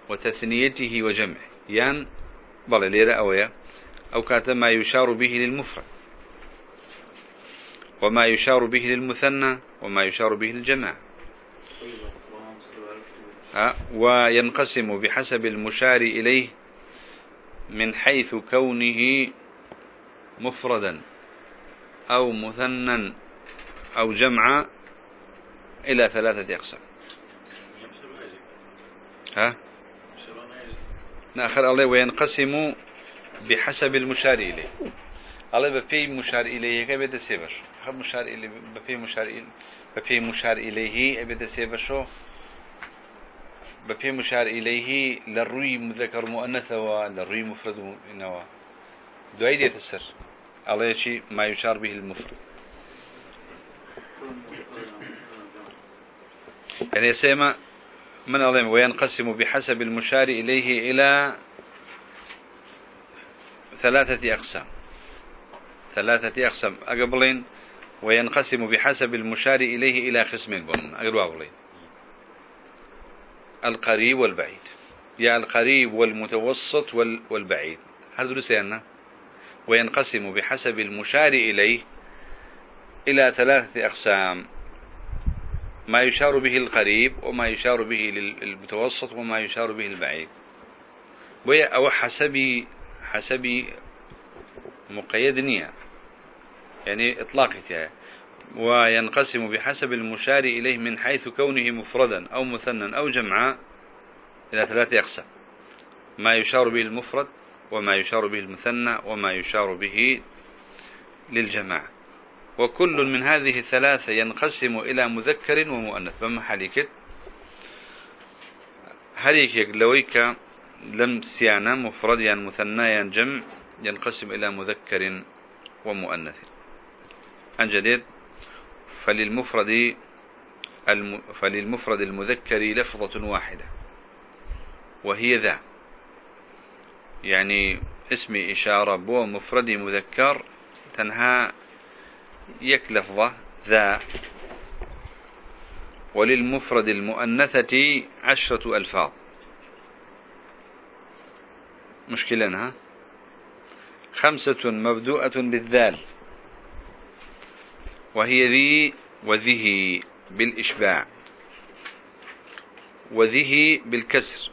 وتثنيته وجمعه. يعني بل ليرة أويا. أو كاتب ما يشار به للمفرد. وما يشار به للمثنى وما يشار به للجماعة. وينقسم بحسب المشار إليه من حيث كونه مفردا أو مثنى أو جمع إلى ثلاثة أقسام. ها؟ نأخر الله وينقسم بحسب المشار إليه. الله بفي مشار إليه كبدا سيبش خب مشار إليه بفي مشار إليه بفي مشار إليه أبدا سيبشو بفي مشار إليه للروي مذكر مؤنث وللروي مفرد إنه دعيدية السر الله شيء ما يشار به المفرد. يعني سيما من الله وينقسم بحسب المشار إليه إلى ثلاثة أقسام. ثلاثة أقسام. أقبلين وينقسم بحسب المشار إليه إلى قسمين. بون أقبلين. القريب والبعيد. يا القريب والمتوسط والبعيد. هذا درسنا وينقسم بحسب المشار إليه إلى ثلاثة أقسام. ما يشار به القريب وما يشار به للمتوسط وما يشار به البعيد. أو حسب حسب مقيد نية يعني إطلاقها وينقسم بحسب المشار إليه من حيث كونه مفردا أو مثنى أو جمعا إلى ثلاثة أقسام. ما يشار به المفرد وما يشار به المثنى وما يشار به للجماعة. وكل من هذه الثلاثة ينقسم إلى مذكر ومؤنث. بما حاليك؟ هليك لويك لم سيانا مفرديا مثنايا جمع ينقسم إلى مذكر ومؤنث. عن جديد فللمفرد الم... فللمفرد المذكر لفظة واحدة وهي ذا. يعني اسم إشارة بو مفرد مذكر تنهى يك لفظة ذا. وللمفرد المؤنثة عشرة ألفاظ. مشكلة خمسة مبدوءة بالذال. وهي ذي وذه بالإشباع. وذه بالكسر.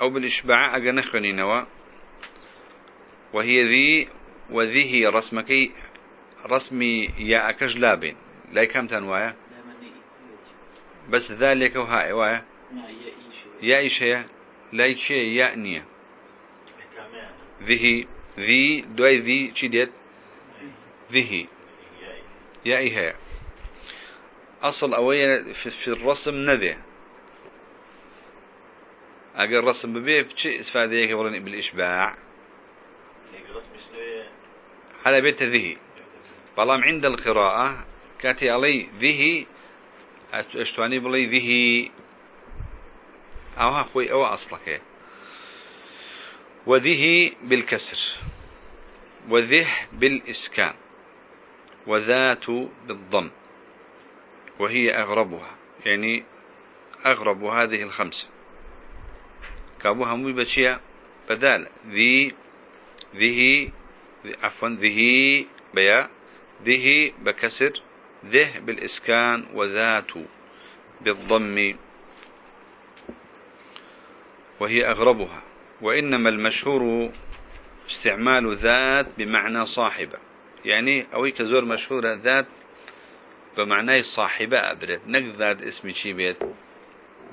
أو بالإشباع أجنخني نوا. وهي ذي وذه رسمكي رسمي يا أكش لابين لا كم تنوايا بس ذلك وهاي وايا. يا إيش هي لا إيش يا نية. ذه ذي. دوي ذي. شديت ذه يا إيها أصل أوية في الرسم نذي. أجر الرسم ببيه بشيء استفادة هيك بالإشباع على بيت ذه بلام عند القراءة كاتي علي ذه أشتواني بلي ذه أو أخوي أو أصلك. وذه بالكسر. وذه بالإسكان. وذات بالضم. وهي أغربها. يعني أغرب هذه الخمسة. كابوها مو بشيء بدال. ذي ذه عفوا ذه بيا ذه بكسر ذه بالإسكان وذات بالضم وهي أغربها. وإنما المشهور استعمال ذات بمعنى صاحبة. يعني أوي كزور مشهورة ذات بمعنى صاحبة أبرد. نك ذات اسمي شي بيت؟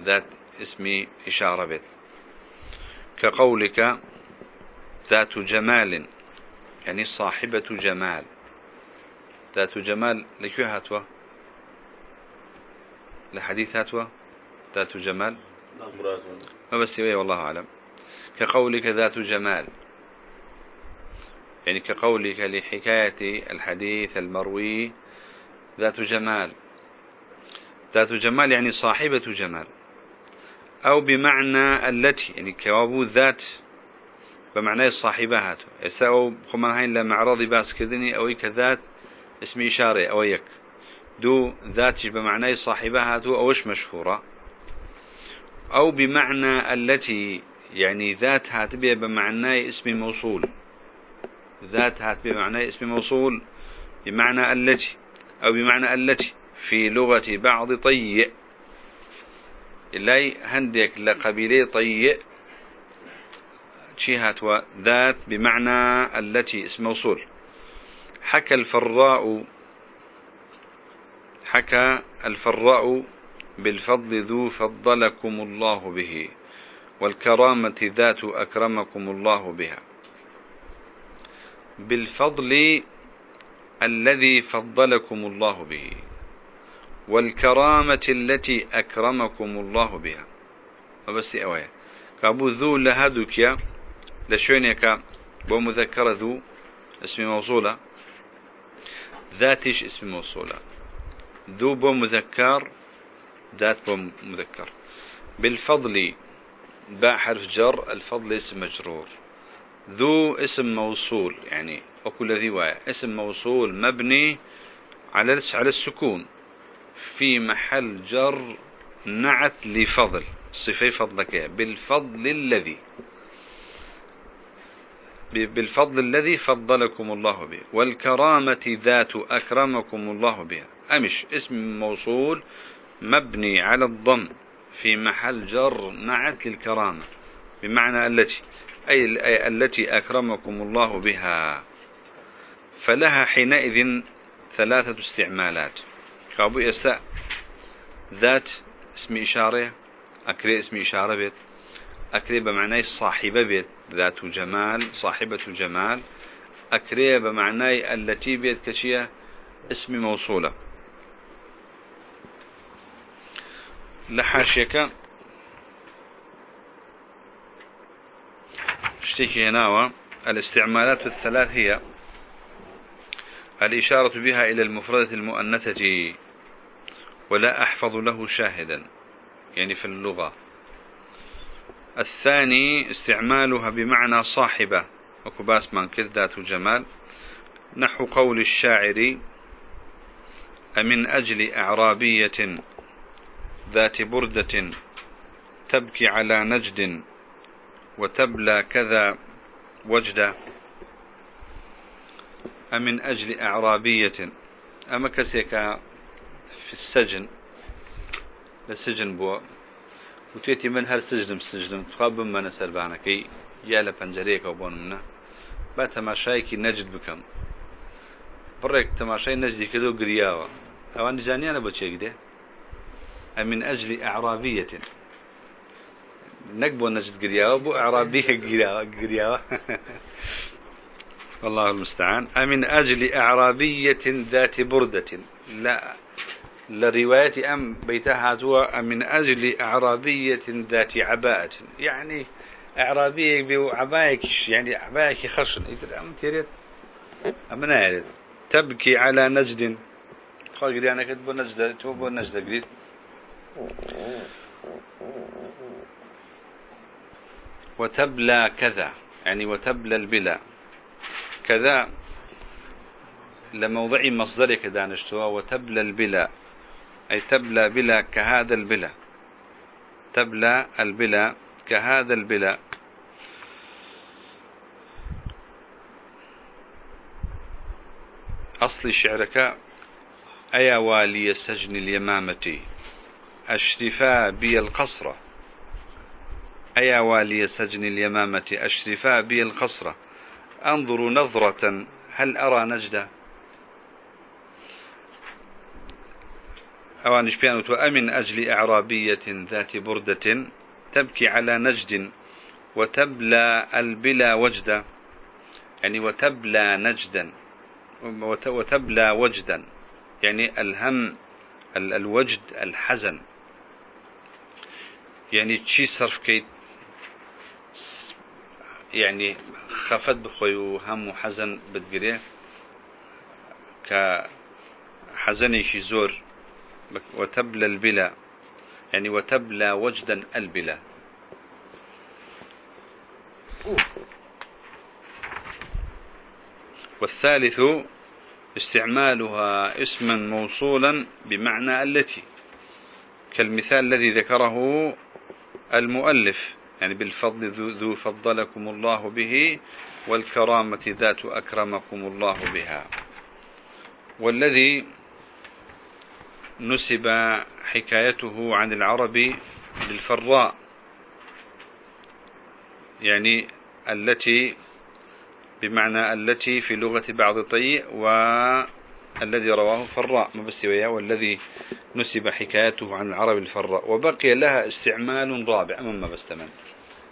ذات اسمي إشارة بيت. كقولك ذات جمال يعني صاحبة جمال. ذات جمال لكي هاتوا؟ لحديث هاتوا؟ ذات جمال؟ ما بس إيه والله أعلم. كقولك ذات جمال. يعني كقولك لحكاية الحديث المروي ذات جمال. ذات جمال يعني صاحبة جمال. أو بمعنى التي يعني كوابو ذات بمعنى صاحبها يسأو خمان هاي لمعرض باس كذني أو كذات اسم إشارة أو يك دو ذات بمعنى صاحبها دو أوش مشهورة. أو بمعنى التي يعني ذات هاتبية بمعنى اسم موصول. ذات هاتبية بمعنى اسم موصول بمعنى التي أو بمعنى التي. في لغة بعض طيء. إلاي هندك لقبيلة طيء. شيهات ذات بمعنى التي اسم موصول. حكى الفراء حكى الفراء بالفضل ذو فضلكم الله به والكرامة ذات أكرمكم الله بها. بالفضل الذي فضلكم الله به والكرامة التي أكرمكم الله بها. وبس أويا. كابو ذو لهدوك لشوينك بمذكر ذو اسم موصولة. ذاتش اسم موصولة؟ ذو بمذكر ذات بمذكر بالفضل باء حرف جر الفضل اسم مجرور. ذو اسم موصول يعني وكل ذي وايا اسم موصول مبني على على السكون. في محل جر نعت لفضل. صفي فضلك بالفضل الذي. بالفضل الذي فضلكم الله به والكرامة ذات أكرمكم الله بها. أمش اسم موصول مبني على الضم في محل جر نعت للكرامة بمعنى التي أي التي أكرمكم الله بها. فلها حينئذ ثلاثة استعمالات. كابو يساء ذات اسم إشارة أكري اسم إشارة بيت. أكري بمعنى صاحبة بيت ذات جمال صاحبة جمال. أكري بمعنى التي بيت كشية اسم موصولة. لحاشيك اشتكي هنا الاستعمالات الثلاث هي الإشارة بها إلى المفردة المؤنثة ولا أحفظ له شاهدا يعني في اللغة. الثاني استعمالها بمعنى صاحبة. وكباس من ذات جمال. نحو قول الشاعر أمن أجل أعرابية ذات بردة تبكي على نجد وتبلى كذا وجدا أمن أجل أعرابية. أما كسيك في السجن للسجن بوا وتيتي من هر سجنم سجنم تخاب من سربانكي يا لبنجريك وبون منا با تماشایکی نجد بکەم بڕێک تەماشای نەجدی کردو گریاوە ئەوان نزانیانە بۆ چێک دێ ئەمین ئەجلی ئەعرابیەتن نەک بۆ نەجد گریاوە بۆ ئەعرابیە گریاوە والله المستعان. أمن أجل أعرابية ذات بردة. لا. لرواية أم بيتها هو من أجل أعرابية ذات عباءة. يعني أعرابية بعبايك يعني عبايك خشن. أم تريد أمنا يريد. تبكي على نجد. قري أنا كتب نجد تبو نجد قريد وتبلى كذا يعني وتبلى البلا. كذا لموضع مصدرك دانشتوا وتبلى البلا. أي تبلى بلا كهذا البلا. تبلى البلا كهذا البلا. أصل شعرك أيا والي سجن اليمامة أشرفا بي القصر. أيا والي سجن اليمامة أشرفا بي القصر. أنظر نظرة هل أرى نجدا؟ أوانش بيانوت وأمن أجل أعرابية ذات بردة تبكي على نجد وتبلى البلا وجدا يعني وتبلى نجدا وتبلى وجدا يعني الهم الوجد الحزن. يعني تشي صرف كي يعني خفت بخوي وهم وحزن بتقريه كحزني زور وتبلى البلا يعني وتبلى وجدا البلا والثالث استعمالها اسما موصولا بمعنى التي كالمثال الذي ذكره المؤلف يعني بالفضل ذو فضلكم الله به والكرامة ذات أكرمكم الله بها. والذي نسب حكايته عن العرب للفراء يعني التي بمعنى التي في لغة بعض طي والذي رواه فراء ما بس والذي نسب حكايته عن العرب الفراء وبقي لها استعمال رابع أمام ما بس تمام.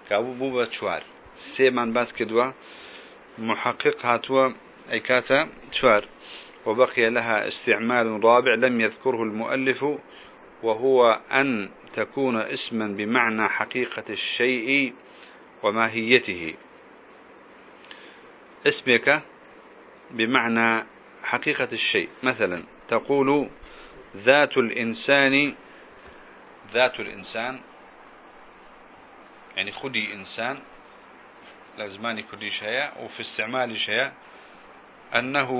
كأبو بوبا شوار سيمان باس كدوا محقق هاتوا أي كاتا شوار وبقي لها استعمال رابع لم يذكره المؤلف وهو أن تكون اسما بمعنى حقيقة الشيء وماهيته. اسمك بمعنى حقيقة الشيء. مثلا تقول ذات الإنسان ذات الإنسان يعني خدي إنسان لازماني كردي شيء وفي استعمال شيء. أنه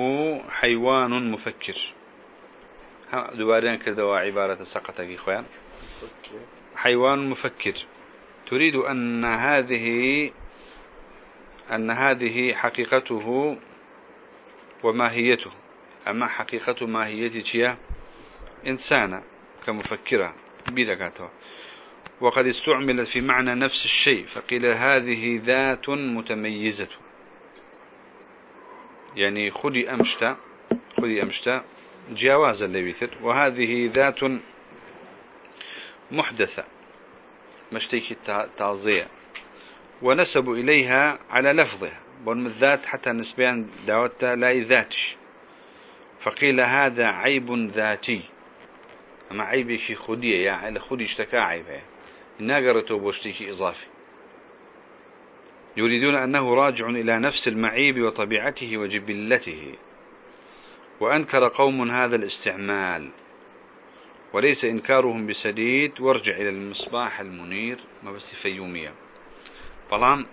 حيوان مفكر. دوارين كذا عبارة سقطت إخوان. حيوان مفكر. تريد أن هذه أن هذه حقيقته وماهيته. أما حقيقة ماهيته هي إنسانة كمفكرة بلغته وقد استعملت في معنى نفس الشيء فقيل هذه ذات متميزة. يعني خدي أمشتا خدي أمشتا جوازا لبيثت وهذه ذات محدثة مشتيك تعظية ونسبوا إليها على لفظها. بون الذات حتى نسبيا دعوتها لا ذاتش. فقيل هذا عيب ذاتي. أما عيب شي خدية يعني خدي اشتكى عيبها ناقرته بوشتيكي إضافي. يريدون أنه راجع إلى نفس المعيب وطبيعته وجبلته. وأنكر قوم هذا الاستعمال. وليس إنكارهم بسديد. وارجع إلى المصباح المنير. ما بس فيومية بلان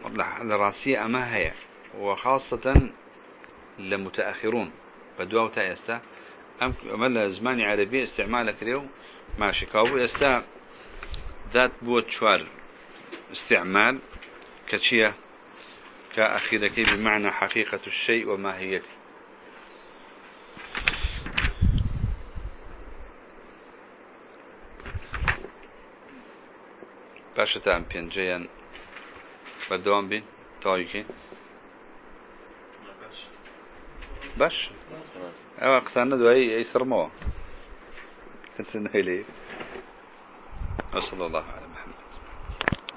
لراسية أما هي. وخاصة لمتأخرون بدواو تا يستا. أما زمان عربي استعمالك اليوم. ماشي. كابو يستا. ذات بوت شوار استعمال. كتشية. كأخيرك بمعنى حقيقة الشيء وماهيته باشتان بينجيان بەردەوام بین؟ تاویکێ باش. ئەوە قسانە دوایی ئەی سڕمەوە کەس نهێلێ وصلى الله عليه